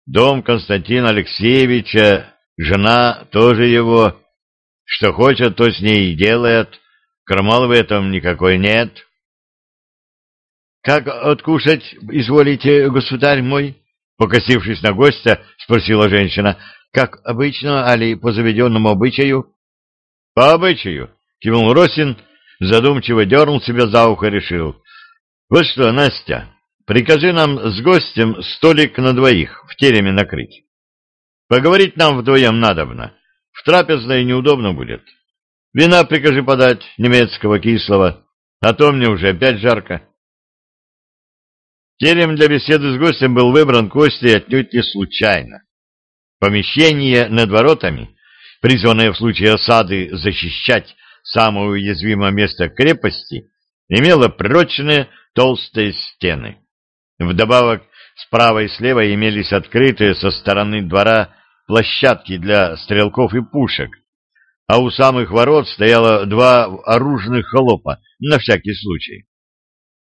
дом Константина Алексеевича, жена тоже его, что хочет, то с ней и делает, крамал в этом никакой нет. — Как откушать изволите, государь мой? — покосившись на гостя, спросила женщина. Как обычно, али по заведенному обычаю? — По обычаю, — кивнул Росин, задумчиво дернул себя за ухо и решил. — Вот что, Настя, прикажи нам с гостем столик на двоих в тереме накрыть. Поговорить нам вдвоем надобно. В трапезной неудобно будет. Вина прикажи подать, немецкого кислого, а то мне уже опять жарко. Терем для беседы с гостем был выбран Костей отнюдь не случайно. Помещение над воротами, призванное в случае осады защищать самое уязвимое место крепости, имело прочные толстые стены. Вдобавок, справа и слева имелись открытые со стороны двора площадки для стрелков и пушек, а у самых ворот стояло два оружных холопа на всякий случай.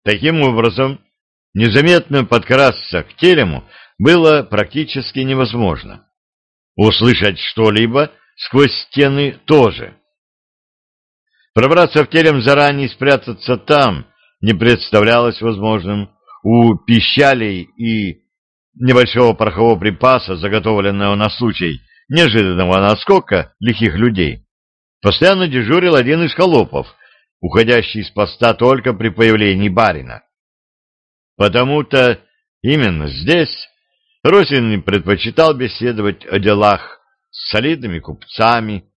Таким образом, незаметно подкрасться к терему было практически невозможно. Услышать что-либо сквозь стены тоже. Пробраться в терем заранее и спрятаться там не представлялось возможным. У пищалей и небольшого порохового припаса, заготовленного на случай неожиданного наскока лихих людей, постоянно дежурил один из холопов, уходящий из поста только при появлении барина. Потому-то именно здесь Росин предпочитал беседовать о делах с солидными купцами,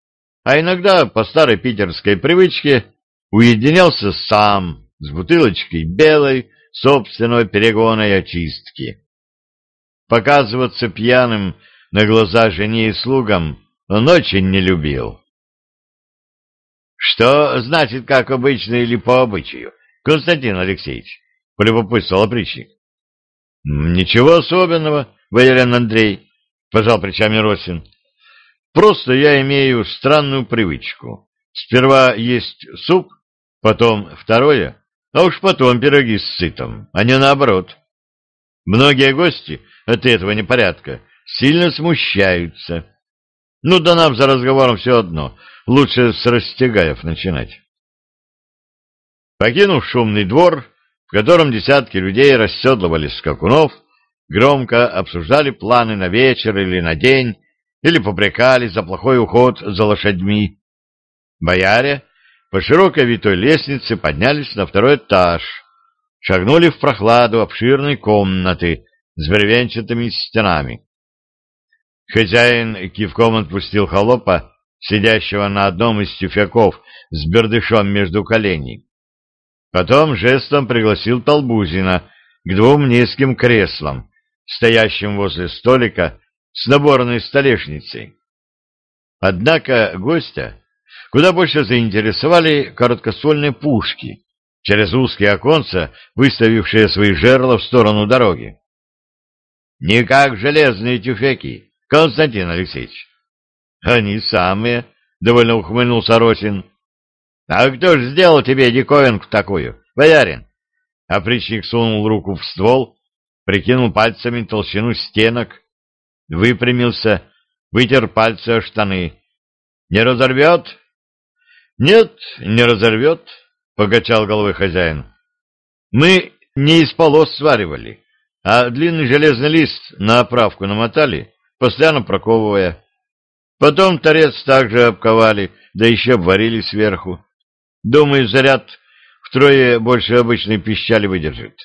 а иногда по старой питерской привычке уединялся сам с бутылочкой белой собственного перегона и очистки. Показываться пьяным на глаза жене и слугам он очень не любил. — Что значит, как обычно или по обычаю, Константин Алексеевич? — полюбопытствовал опричник. — Ничего особенного, боярин Андрей, — пожал плечами Росин. — Просто я имею странную привычку. Сперва есть суп, потом второе, а уж потом пироги с сытом, а не наоборот. Многие гости от этого непорядка сильно смущаются. Ну да нам за разговором все одно, лучше с растягаев начинать. Покинув шумный двор, в котором десятки людей расседлывали скакунов, громко обсуждали планы на вечер или на день, или попрекали за плохой уход за лошадьми. Бояре по широкой витой лестнице поднялись на второй этаж, шагнули в прохладу обширной комнаты с бревенчатыми стенами. Хозяин кивком отпустил холопа, сидящего на одном из тюфяков с бердышом между коленей. Потом жестом пригласил Толбузина к двум низким креслам, стоящим возле столика с наборной столешницей. Однако гостя куда больше заинтересовали короткоствольные пушки, через узкие оконца, выставившие свои жерла в сторону дороги. — Не как железные тюфяки, Константин Алексеевич. — Они самые, — довольно ухмыльнулся Росин. — А кто ж сделал тебе диковинку такую, боярин? Опричник сунул руку в ствол, прикинул пальцами толщину стенок, выпрямился, вытер пальцы о штаны. — Не разорвет? — Нет, не разорвет, — покачал головой хозяин. — Мы не из полос сваривали, а длинный железный лист на оправку намотали, постоянно проковывая. Потом торец также обковали, да еще обварили сверху. Думаю, заряд втрое больше обычной пищали выдержит.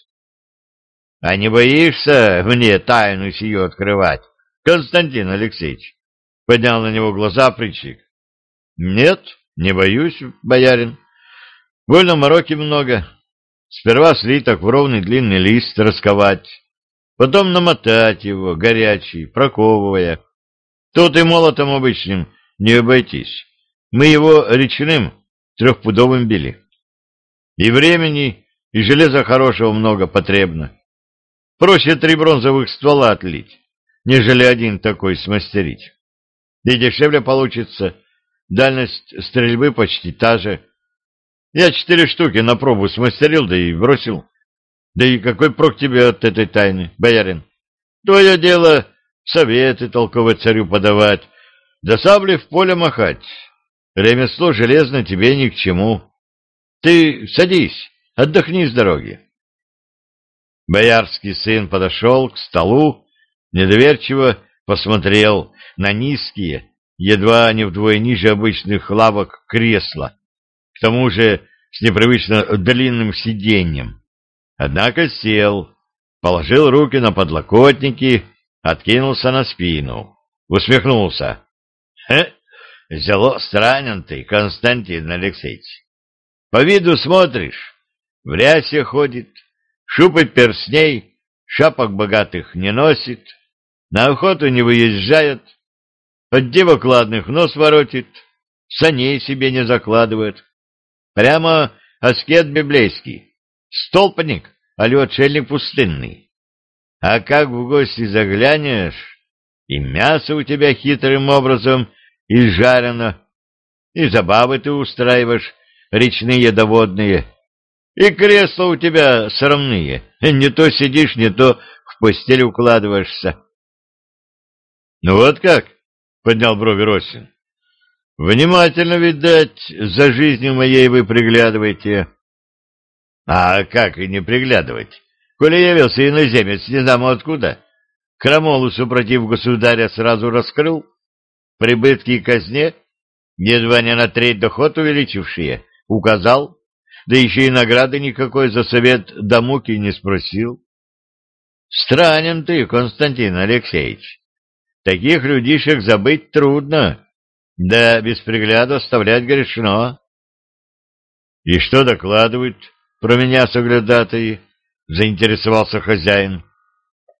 — А не боишься мне тайну сию открывать, Константин Алексеевич? — поднял на него глаза притчик. — Нет, не боюсь, боярин. Больно мороки много. Сперва слиток в ровный длинный лист расковать, потом намотать его, горячий, проковывая. Тут и молотом обычным не обойтись. Мы его речным трехпудовым били. И времени, и железа хорошего много потребно. Проще три бронзовых ствола отлить, нежели один такой смастерить. И дешевле получится, дальность стрельбы почти та же. Я четыре штуки на пробу смастерил, да и бросил. Да и какой прок тебе от этой тайны, боярин? Твое дело советы толково царю подавать, да сабли в поле махать. Ремесло железно тебе ни к чему. Ты садись, отдохни с дороги. Боярский сын подошел к столу, недоверчиво посмотрел на низкие, едва не вдвое ниже обычных лавок кресла, к тому же с непривычно длинным сиденьем. Однако сел, положил руки на подлокотники, откинулся на спину, усмехнулся. — Хе, зело странен ты, Константин Алексеевич. По виду смотришь, в рясе ходит, шубы перстней, шапок богатых не носит, на охоту не выезжает, от девок ладных нос воротит, саней себе не закладывает. Прямо аскет библейский, столпник, али отшельник пустынный. А как в гости заглянешь, и мясо у тебя хитрым образом изжарено, и забавы ты устраиваешь, речные доводные, и кресла у тебя срамные, не то сидишь, не то в постель укладываешься. — Ну вот как? — поднял брови Росин. — Внимательно, видать, за жизнью моей вы приглядываете. — А как и не приглядывать, коли явился иноземец не знамо откуда? Крамолу супротив государя сразу раскрыл, прибытки и казне, едва не на треть доход увеличившие, указал, да еще и награды никакой за совет до муки не спросил. Странен ты, Константин Алексеевич. Таких людишек забыть трудно, да без пригляда оставлять грешно. — И что докладывают про меня соглядатые? — заинтересовался хозяин.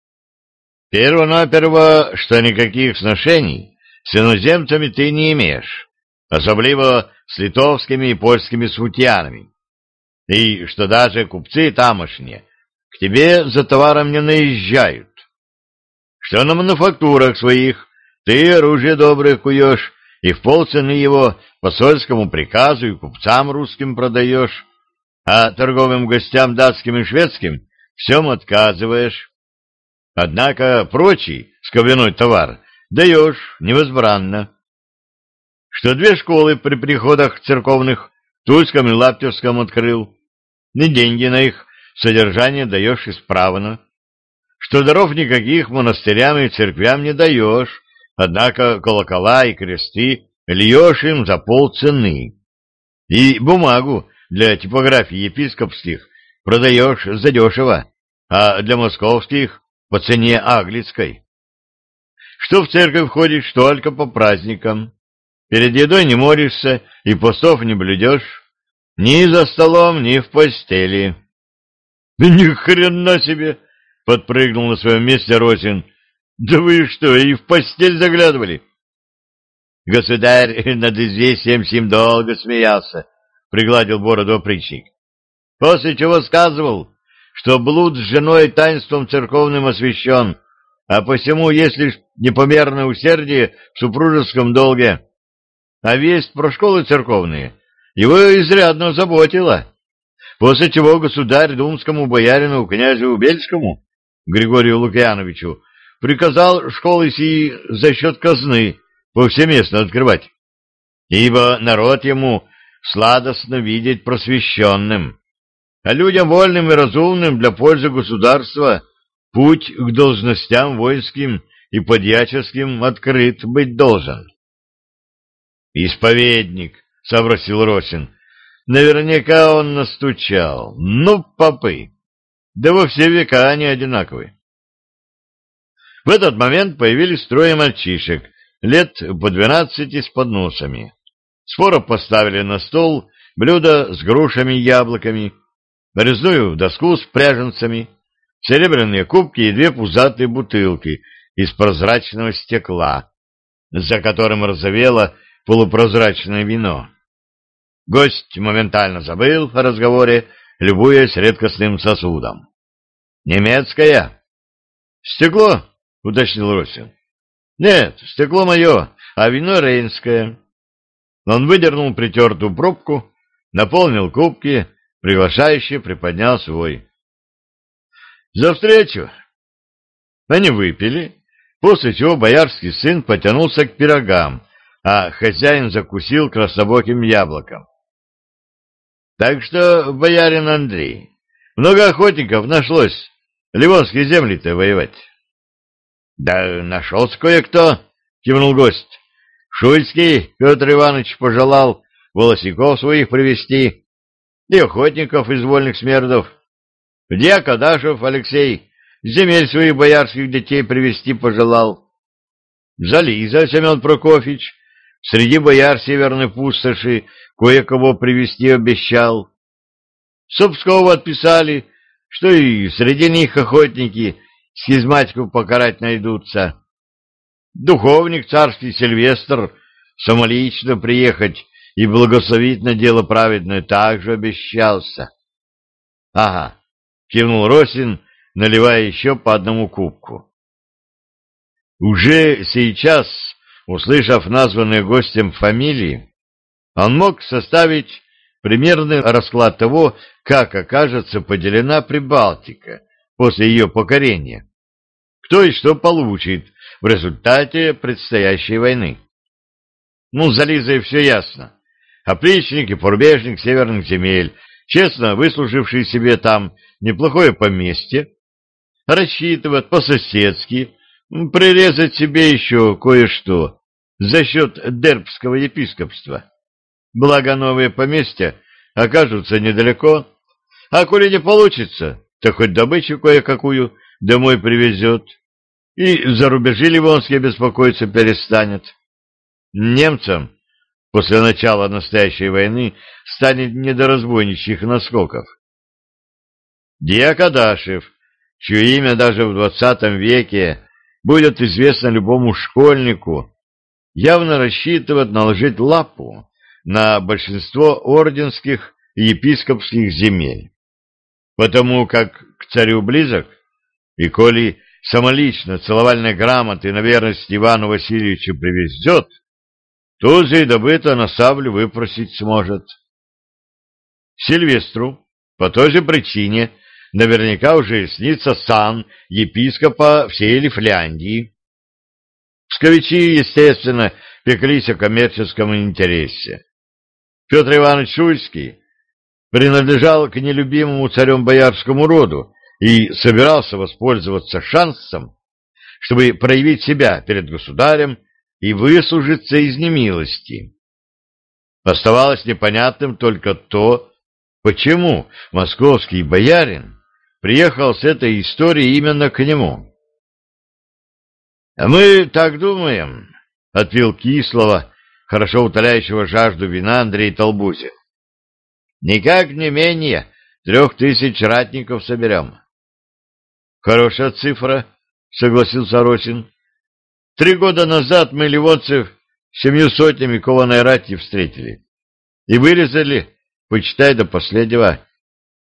— Перво-наперво, что никаких сношений с иноземцами ты не имеешь, особливо с литовскими и польскими смутьянами, и что даже купцы тамошние к тебе за товаром не наезжают, что на мануфактурах своих. Ты оружие доброе куешь и в полцены его посольскому приказу и купцам русским продаешь, а торговым гостям датским и шведским всем отказываешь. Однако прочий сковяной товар даешь невозбранно. Что две школы при приходах церковных Тульском и Лаптевском открыл, и деньги на их содержание даешь исправно, что даров никаких монастырям и церквям не даешь, однако колокола и кресты льешь им за полцены, и бумагу для типографии епископских продаешь задешево, а для московских по цене аглицкой. Что в церковь ходишь только по праздникам, Перед едой не молишься и постов не блюдешь, ни за столом, ни в постели. Ни хрена себе! Подпрыгнул на своем месте Росин. Да вы что, и в постель заглядывали? Государь над известием сим долго смеялся, пригладил бороду опричник. После чего сказывал, что блуд с женой таинством церковным освящен, а посему есть лишь непомерное усердие в супружеском долге. А весть про школы церковные его изрядно заботила, после чего государь думскому боярину князю Бельскому, Григорию Лукьяновичу, приказал школы сии за счет казны повсеместно открывать, ибо народ ему сладостно видеть просвещенным, а людям вольным и разумным для пользы государства путь к должностям воинским и подьяческим открыт быть должен. «Исповедник», — сообразил Росин, — «наверняка он настучал. Ну, попы! Да во все века они одинаковые». В этот момент появились трое мальчишек, лет по двенадцати с подносами. Споро поставили на стол блюдо с грушами и яблоками, резную доску с пряженцами, серебряные кубки и две пузатые бутылки из прозрачного стекла, за которым розовело полупрозрачное вино. Гость моментально забыл о разговоре, любуясь редкостным сосудом. «Немецкая?» «Стекло?» — уточнил Росин. «Нет, стекло мое, а вино рейнское». Он выдернул притертую пробку, наполнил кубки, приглашающе приподнял свой. «За встречу!» Они выпили, после чего боярский сын потянулся к пирогам, а хозяин закусил краснобоким яблоком. «Так что, боярин Андрей, много охотников нашлось ливонские земли-то воевать». Да нашелся кое-кто, кивнул гость. Шуйский Петр Иванович пожелал волосиков своих привести и охотников из вольных смердов. Где Кадашев Алексей земель своих боярских детей привести пожелал. Зализа Семен Прокофьевич среди бояр северной пустоши кое-кого привести обещал. Собского отписали, что и среди них охотники — схизматиков покарать найдутся. Духовник царский Сильвестр самолично приехать и благословить на дело праведное также обещался. — Ага, — кивнул Росин, наливая еще по одному кубку. Уже сейчас, услышав названные гостем фамилии, он мог составить примерный расклад того, как окажется поделена Прибалтика после ее покорения кто и что получит в результате предстоящей войны. Ну, за Лизой все ясно. Опричник и порубежник северных земель, честно выслуживший себе там неплохое поместье, рассчитывает по-соседски прирезать себе еще кое-что за счет дербского епископства. Благо новые поместья окажутся недалеко, а коли не получится, то хоть добычу кое-какую домой привезет, и за рубежи ливонские беспокоиться перестанет. Немцам после начала настоящей войны станет не до разбойничьих наскоков. Диакадашев, чье имя даже в двадцатом веке будет известно любому школьнику, явно рассчитывает наложить лапу на большинство орденских и епископских земель, потому как к царю близок, и коли самолично целовальной грамоты на верность Ивану Васильевичу привезет, то же и добыто на саблю выпросить сможет. Сильвестру по той же причине наверняка уже снится сан епископа всей Лифляндии. Псковичи, естественно, пеклись о коммерческом интересе. Петр Иванович Шуйский принадлежал к нелюбимому царем боярскому роду и собирался воспользоваться шансом, чтобы проявить себя перед государем и выслужиться из немилости. Оставалось непонятным только то, почему московский боярин приехал с этой историей именно к нему. «А мы так думаем», — отпил кислого, хорошо утоляющего жажду вина Андрей Толбузин. «Никак не менее трех тысяч ратников соберем. — Хорошая цифра, — согласился Росин. — Три года назад мы ливонцев семью сотнями кованой рати встретили. И вырезали, почитай, до последнего.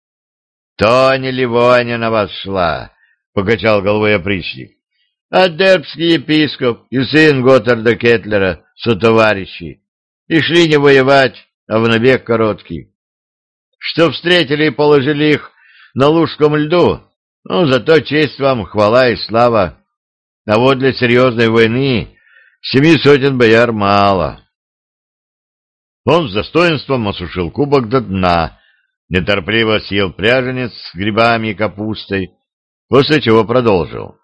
— То не Ливоня на вас шла, — покачал головой опричник. — А дербский епископ и сын Готтарда Кетлера, сотоварищи, и шли не воевать, а в набег короткий. Что встретили и положили их на лужском льду, ну, зато честь вам, хвала и слава. А вот для серьезной войны семи сотен бояр мало. Он с достоинством осушил кубок до дна, неторпливо съел пряженец с грибами и капустой, после чего продолжил.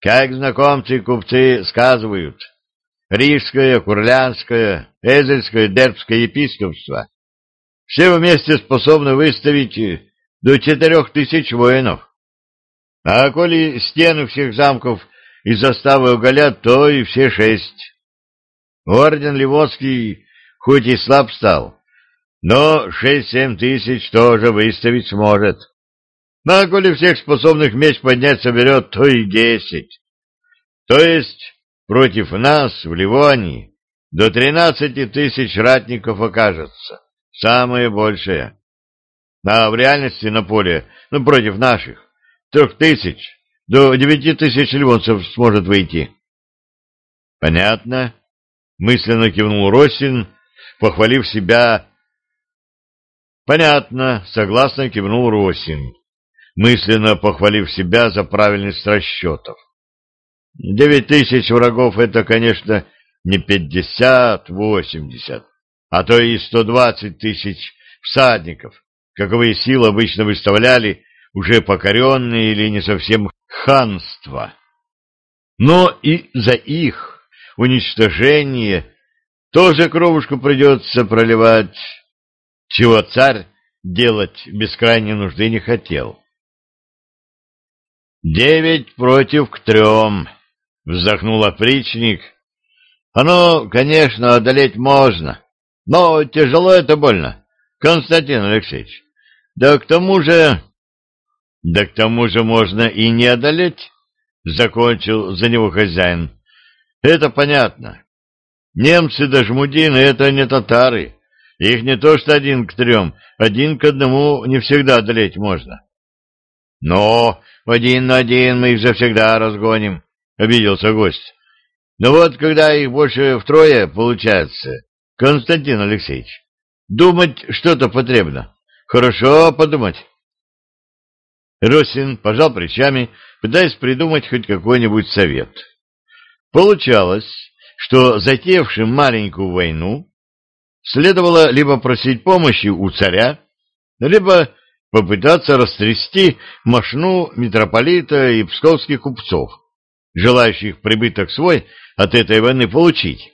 Как знакомцы купцы сказывают, Рижское, Курлянское, Эзельское, Дербское епископство все вместе способны выставить до четырех тысяч воинов. А коли стены всех замков и заставы уголят, то и все шесть. Орден Ливонский хоть и слаб стал, но шесть-семь тысяч тоже выставить сможет. Ну, а коли всех способных меч поднять соберет, то и десять. То есть против нас в Ливонии до тринадцати тысяч ратников окажется, самое большее. А в реальности на поле, ну, против наших, трех тысяч до девяти тысяч ливонцев сможет выйти. Понятно. Мысленно кивнул Росин, похвалив себя. Понятно, согласно кивнул Росин, мысленно похвалив себя за правильность расчетов. Девять тысяч врагов — это, конечно, не пятьдесят, восемьдесят, а то и сто двадцать тысяч всадников, каковые силы обычно выставляли уже покоренные или не совсем ханства. Но и за их уничтожение, тоже кровушку придется проливать, чего царь делать без крайней нужды не хотел. «Девять против к трем», — вздохнул опричник. «Оно, конечно, одолеть можно, но тяжело это больно, Константин Алексеевич. Да к тому же... Да к тому же можно и не одолеть», — закончил за него хозяин. Это понятно. Немцы да жмудины — это не татары. Их не то что один к трем, один к одному не всегда одолеть можно. — Но один на один мы их завсегда разгоним, — обиделся гость. — Но вот когда их больше втрое получается, Константин Алексеевич, думать что-то потребно. Хорошо подумать. Росин пожал плечами, пытаясь придумать хоть какой-нибудь совет. — Получалось, что затевшим маленькую войну следовало либо просить помощи у царя, либо попытаться растрясти мошну митрополита и псковских купцов, желающих прибыток свой от этой войны получить,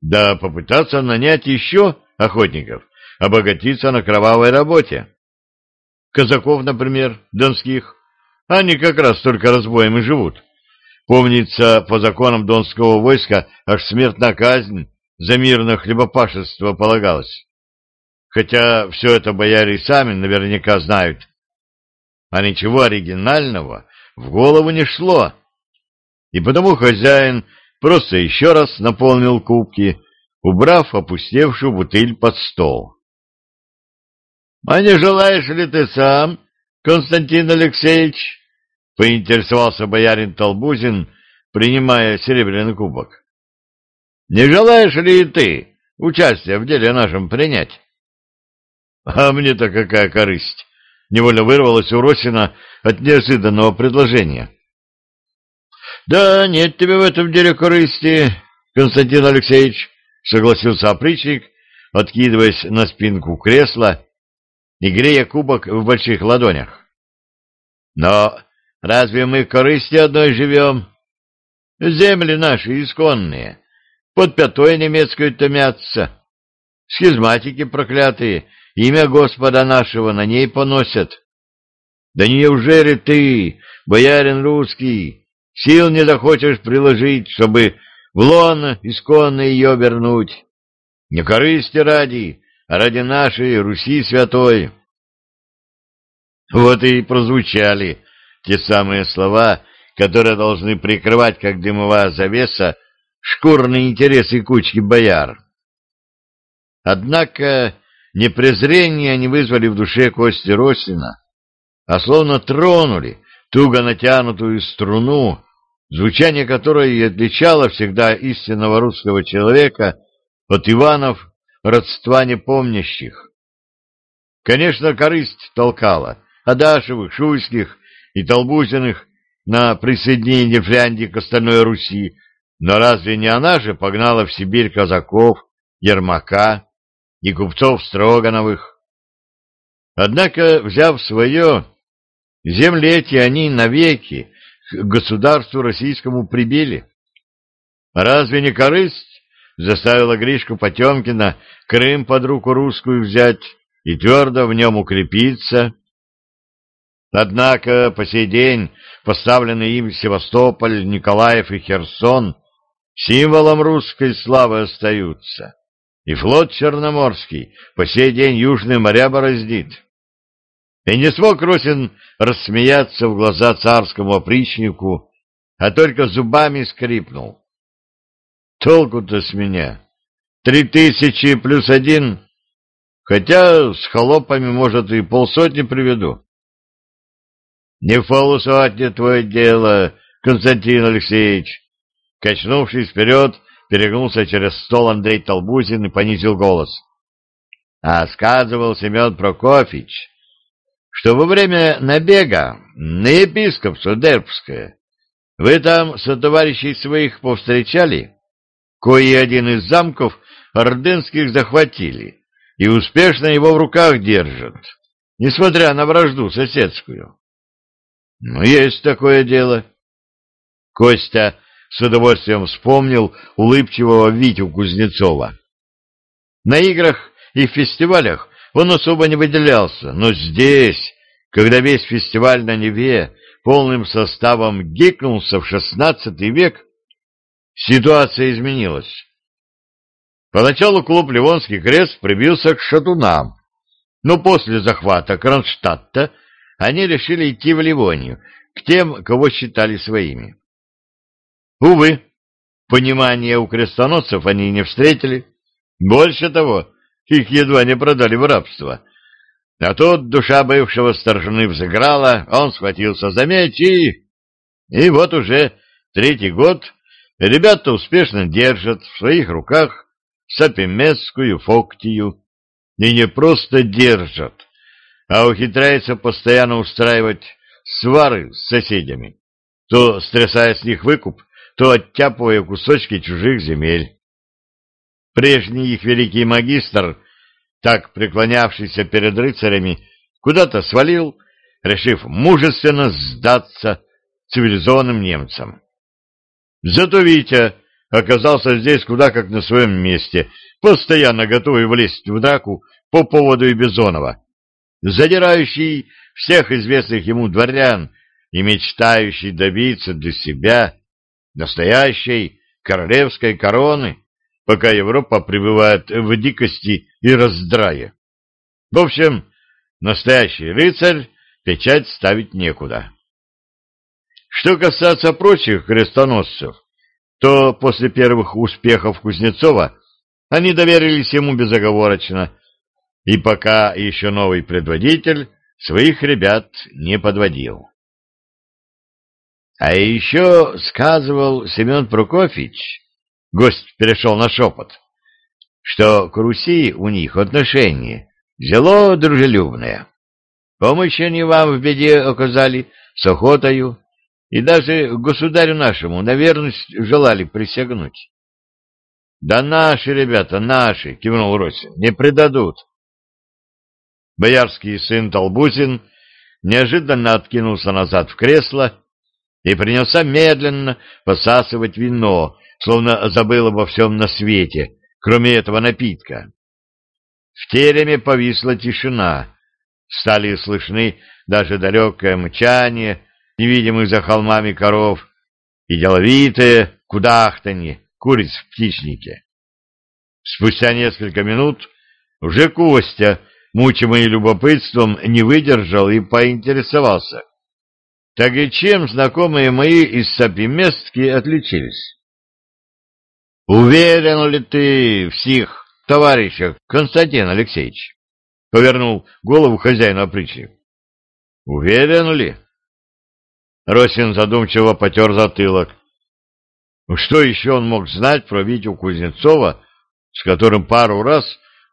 да попытаться нанять еще охотников, обогатиться на кровавой работе. Казаков, например, донских, они как раз только разбоем и живут. Помнится, по законам донского войска аж смертная казнь за мирное хлебопашество полагалась. Хотя все это бояре сами наверняка знают. А ничего оригинального в голову не шло. И потому хозяин просто еще раз наполнил кубки, убрав опустевшую бутыль под стол. — А не желаешь ли ты сам, Константин Алексеевич? поинтересовался боярин Толбузин, принимая серебряный кубок. — Не желаешь ли и ты участие в деле нашем принять? — А мне-то какая корысть! — невольно вырвалась у Росина от неожиданного предложения. — Да нет тебе в этом деле корысти, Константин Алексеевич, — согласился опричник, откидываясь на спинку кресла и грея кубок в больших ладонях. — Но Разве мы корысти одной живем? Земли наши исконные, под пятой немецкой томятся. Схизматики проклятые, имя Господа нашего на ней поносят. Да неужели ты, боярин русский, сил не захочешь приложить, чтобы в лон исконно ее вернуть? Не корысти ради, а ради нашей Руси святой. Вот и прозвучали те самые слова, которые должны прикрывать, как дымовая завеса, шкурные интересы кучки бояр. Однако не презрение они вызвали в душе Кости Росина, а словно тронули туго натянутую струну, звучание которой и отличало всегда истинного русского человека от Иванов родства непомнящих. Конечно, корысть толкала Адашевых, Шуйских и Толбузиных на присоединение Фляндии к остальной Руси, но разве не она же погнала в Сибирь казаков, Ермака и купцов Строгановых? Однако, взяв свое, земли эти они навеки к государству российскому прибили. Разве не корысть заставила Гришку Потемкина Крым под руку русскую взять и твердо в нем укрепиться? Однако по сей день поставленный им Севастополь, Николаев и Херсон символом русской славы остаются, и флот Черноморский по сей день южные моря бороздит. И не смог Росин рассмеяться в глаза царскому опричнику, а только зубами скрипнул. Толку-то с меня. Три тысячи плюс один, хотя с холопами, может, и полсотни приведу. Не в полусотни твое дело, Константин Алексеевич. Качнувшись вперед, перегнулся через стол Андрей Толбузин и понизил голос. А сказывал Семен Прокофьевич, что во время набега на епископство Дербское вы там со товарищей своих повстречали, кои один из замков ордынских захватили и успешно его в руках держат, несмотря на вражду соседскую. Ну, есть такое дело. Костя с удовольствием вспомнил улыбчивого Витю Кузнецова. На играх и фестивалях он особо не выделялся, но здесь, когда весь фестиваль на Неве полным составом гикнулся в шестнадцатый век, ситуация изменилась. Поначалу клуб «Ливонский крест» прибился к шатунам, но после захвата Кронштадта они решили идти в Ливонию, к тем, кого считали своими. Увы, понимания у крестоносцев они не встретили. Больше того, их едва не продали в рабство. А тут душа бывшего старшины взыграла, он схватился за меч и... И вот уже третий год ребята успешно держат в своих руках сапимесскую фоктию. И не просто держат, а ухитряется постоянно устраивать свары с соседями, то стрясая с них выкуп, то оттяпывая кусочки чужих земель. Прежний их великий магистр, так преклонявшийся перед рыцарями, куда-то свалил, решив мужественно сдаться цивилизованным немцам. Зато Витя оказался здесь куда как на своем месте, постоянно готовый влезть в драку по поводу и Бизонова, задирающий всех известных ему дворян и мечтающий добиться для себя настоящей королевской короны, пока Европа пребывает в дикости и раздрае. В общем, настоящий рыцарь печать ставить некуда. Что касается прочих крестоносцев, то после первых успехов Кузнецова они доверились ему безоговорочно и пока еще новый предводитель своих ребят не подводил. А еще сказывал Семен Прокофьевич, гость перешел на шепот, что к Руси у них отношения зело дружелюбное. Помощь они вам в беде оказали с охотою, и даже государю нашему на верность желали присягнуть. — Да наши ребята, наши, — кивнул Росин, — не предадут. Боярский сын Толбузин неожиданно откинулся назад в кресло и принялся медленно посасывать вино, словно забыл обо всем на свете, кроме этого напитка. В тереме повисла тишина, стали слышны даже далекое мчание невидимых за холмами коров и деловитое кудахтанье куриц в птичнике. Спустя несколько минут уже Костя мучимый любопытством, не выдержал и поинтересовался. Так и чем знакомые мои из Сапиместки отличились? Уверен ли ты в сих товарищах, Константин Алексеевич? Повернул голову хозяину опричья. Уверен ли? Росин задумчиво потер затылок. Что еще он мог знать про Витю Кузнецова, с которым пару раз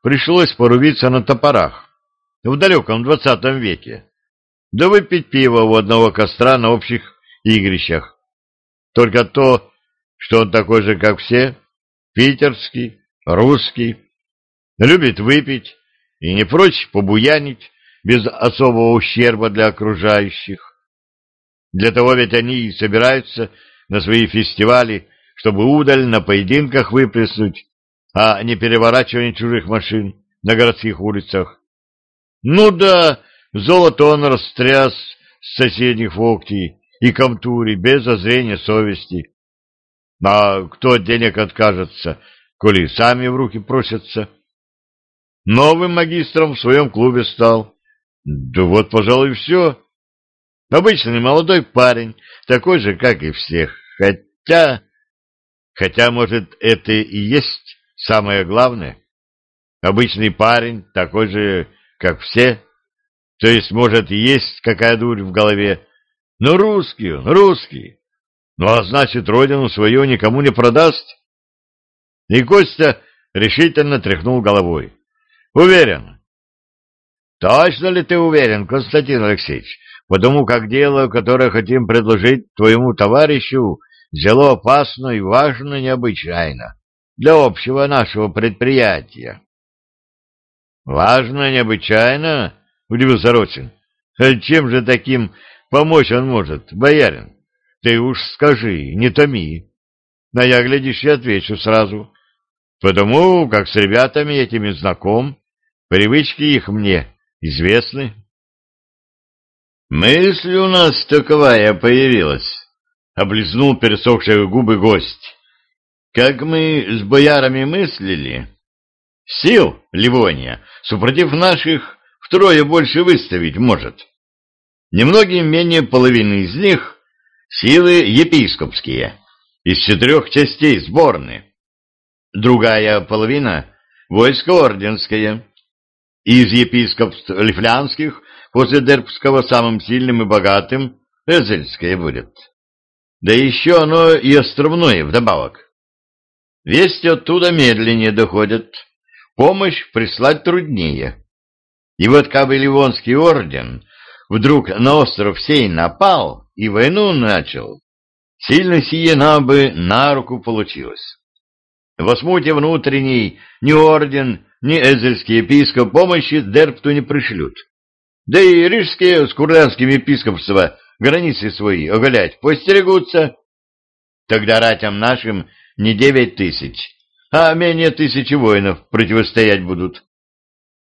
пришлось порубиться на топорах в далеком двадцатом веке? Да выпить пиво у одного костра на общих игрищах. Только то, что он такой же, как все, питерский, русский, любит выпить и не прочь побуянить без особого ущерба для окружающих. Для того ведь они и собираются на свои фестивали, чтобы удаль на поединках выплеснуть, а не переворачивание чужих машин на городских улицах. Ну да, золото он растряс с соседних фоктий и комтури без зазрения совести. А кто от денег откажется, коли сами в руки просятся? Новым магистром в своем клубе стал. Да вот, пожалуй, все. Обычный молодой парень, такой же, как и всех. Хотя... Хотя, может, это и есть самое главное. Обычный парень, такой же, как все. То есть, может, есть какая дурь в голове. Но русский он, русский. Ну, а значит, родину свою никому не продаст. И Костя решительно тряхнул головой. Уверен. Точно ли ты уверен, Константин Алексеевич? Потому как дело, которое хотим предложить твоему товарищу, взяло опасно и важно необычайно для общего нашего предприятия. Важно необычайно? Удивился Ротин. А чем же таким помочь он может, боярин? Ты уж скажи, не томи. Но я, глядишь, и отвечу сразу. Потому как с ребятами этими знаком, привычки их мне известны. Мысль у нас таковая появилась, — облизнул пересохшие губы гость. Как мы с боярами мыслили, сил Ливония, супротив наших, втрое больше выставить может. Немногим менее половины из них — силы епископские, из четырех частей сборны. Другая половина — войско орденское. Из епископств лифлянских после Дербского самым сильным и богатым Эзельское будет. Да еще оно и островное вдобавок. Вести оттуда медленнее доходят, помощь прислать труднее. И вот кабы Ливонский орден вдруг на остров сей напал и войну начал, сильно сие нам бы на руку получилось. В смуте внутренней ни орден, ни эзельский епископ помощи Дерпту не пришлют. Да и рижские с курлянским епископства границы свои оголять постерегутся. Тогда ратям нашим не девять тысяч, а менее тысячи воинов противостоять будут.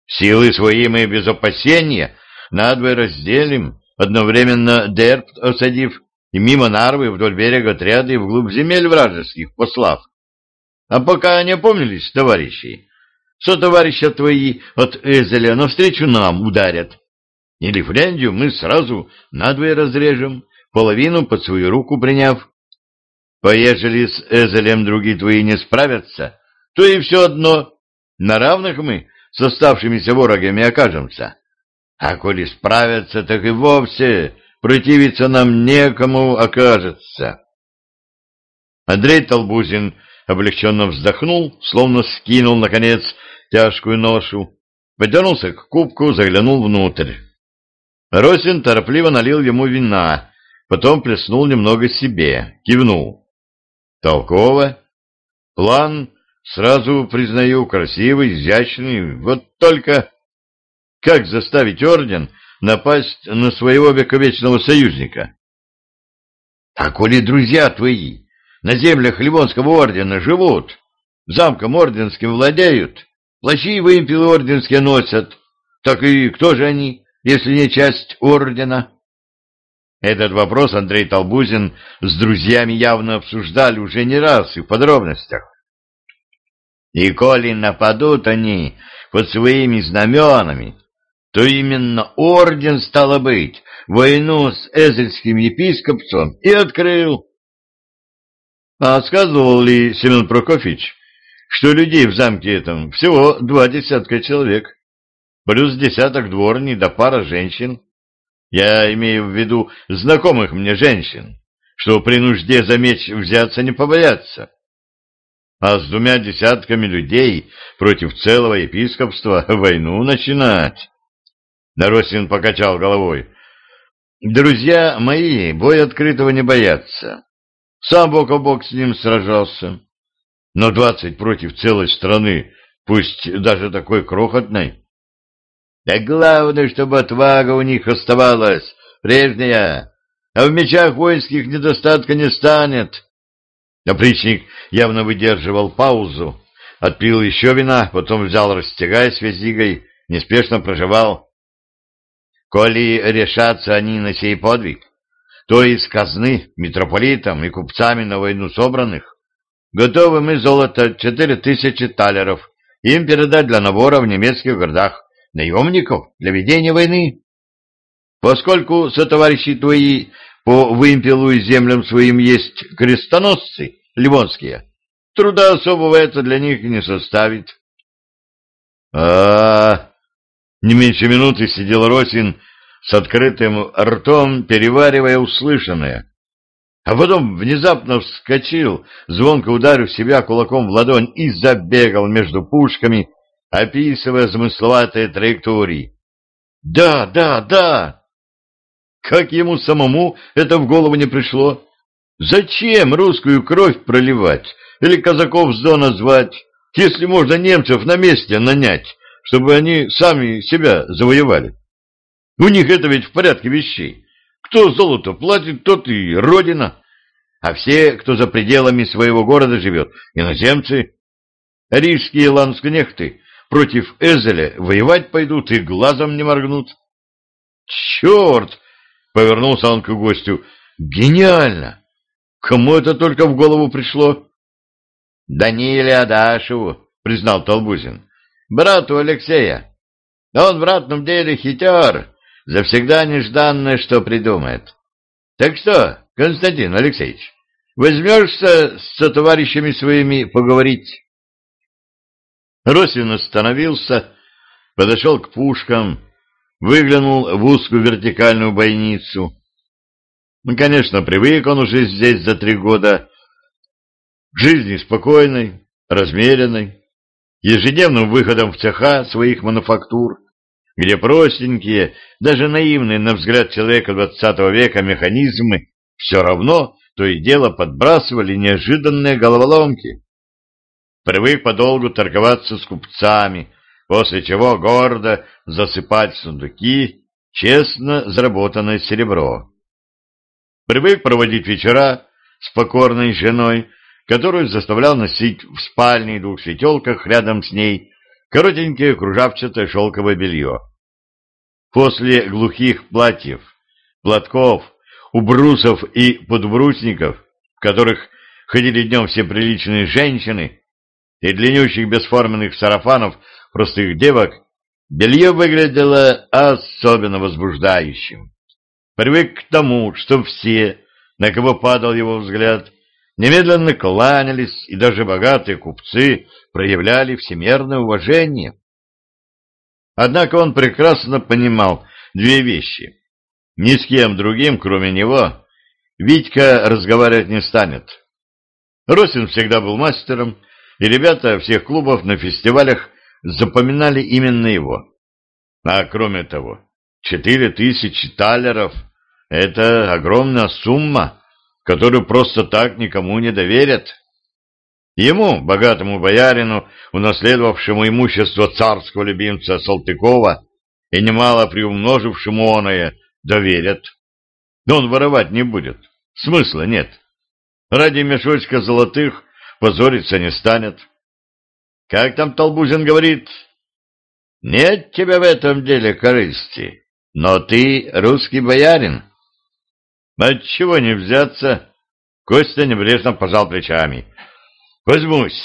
Силы свои мы без опасения надвое разделим, одновременно Дерпт осадив и мимо Нарвы вдоль берега отряды вглубь земель вражеских послав. А пока не опомнились, товарищи, со товарища твои от Эзеля навстречу нам ударят. Или Фляндию мы сразу надвое разрежем, половину под свою руку приняв. Поежели с Эзелем другие твои не справятся, то и все одно, на равных мы с оставшимися ворогами окажемся. А коли справятся, так и вовсе противиться нам некому окажется. Андрей Толбузин облегченно вздохнул, словно скинул, наконец, тяжкую ношу, потянулся к кубку, заглянул внутрь. Росин торопливо налил ему вина, потом плеснул немного себе, кивнул. Толково. План, сразу признаю, красивый, изящный, вот только... Как заставить орден напасть на своего вековечного союзника? А коли друзья твои на землях Ливонского ордена живут, замком орденским владеют, плащи и вымпелы орденские носят, так и кто же они, если не часть ордена? Этот вопрос Андрей Толбузин с друзьями явно обсуждали уже не раз и в подробностях. И коли нападут они под своими знаменами, то именно орден, стало быть, войну с эзельским епископцем и открыл. А сказывал ли Семен Прокофьевич, что людей в замке этом всего два десятка человек, плюс десяток дворней да пара женщин? Я имею в виду знакомых мне женщин, что при нужде за меч взяться не побоятся. А с двумя десятками людей против целого епископства войну начинать. Наросин покачал головой. Друзья мои бой открытого не боятся. Сам бок о бок с ним сражался. Но двадцать против целой страны, пусть даже такой крохотной. Да главное, чтобы отвага у них оставалась, прежняя, а в мечах воинских недостатка не станет. Опричник явно выдерживал паузу, отпил еще вина, потом взял растягай с визигой, неспешно проживал. Коли решатся они на сей подвиг, то из казны митрополитам и купцами на войну собранных готовы мы золото четыре тысячи талеров им передать для набора в немецких городах наемников для ведения войны. Поскольку сотоварищи твои по вымпелу и землям своим есть крестоносцы ливонские, труда особого это для них не составит. А, -а, -а не меньше минуты сидел Росин с открытым ртом, переваривая услышанное. А потом внезапно вскочил, звонко ударив себя кулаком в ладонь и забегал между пушками, описывая замысловатые траектории. «Да, да, да!» Как ему самому это в голову не пришло? Зачем русскую кровь проливать или казаков с зона звать, если можно немцев на месте нанять, чтобы они сами себя завоевали? У них это ведь в порядке вещей. Кто золото платит, тот и родина. А все, кто за пределами своего города живет, иноземцы. Рижские ланскнехты против Эзеля воевать пойдут и глазом не моргнут. Черт! Повернулся он к гостю. Гениально! Кому это только в голову пришло? Даниле Адашеву, признал Толбузин. Брату Алексея. Он в ратном деле хитер, завсегда нежданное что придумает. Так что, Константин Алексеевич, возьмешься с товарищами своими поговорить? Росин остановился, подошел к пушкам, выглянул в узкую вертикальную бойницу. Ну, конечно, привык он уже здесь за три года к жизни спокойной, размеренной, ежедневным выходом в цеха своих мануфактур, где простенькие, даже наивные на взгляд человека двадцатого века механизмы все равно то и дело подбрасывали неожиданные головоломки. Привык подолгу торговаться с купцами, после чего гордо засыпать сундуки честно заработанное серебро. Привык проводить вечера с покорной женой, которую заставлял носить в спальне и двух светелках рядом с ней коротенькое кружавчатое шелковое белье. После глухих платьев, платков, убрусов и подбрусников, в которых ходили днем все приличные женщины, и длиннющих бесформенных сарафанов простых девок, белье выглядело особенно возбуждающим. Привык к тому, что все, на кого падал его взгляд, немедленно кланялись, и даже богатые купцы проявляли всемерное уважение. Однако он прекрасно понимал две вещи. Ни с кем другим, кроме него, Витька разговаривать не станет. Росин всегда был мастером, и ребята всех клубов на фестивалях запоминали именно его. А кроме того, четыре тысячи талеров — это огромная сумма, которую просто так никому не доверят. Ему, богатому боярину, унаследовавшему имущество царского любимца Салтыкова и немало приумножившему оное, доверят. Но он воровать не будет. Смысла нет. Ради мешочка золотых позориться не станет. Как там Толбузин говорит? Нет тебя в этом деле корысти, но ты русский боярин. Отчего не взяться? Костя небрежно пожал плечами. Возьмусь,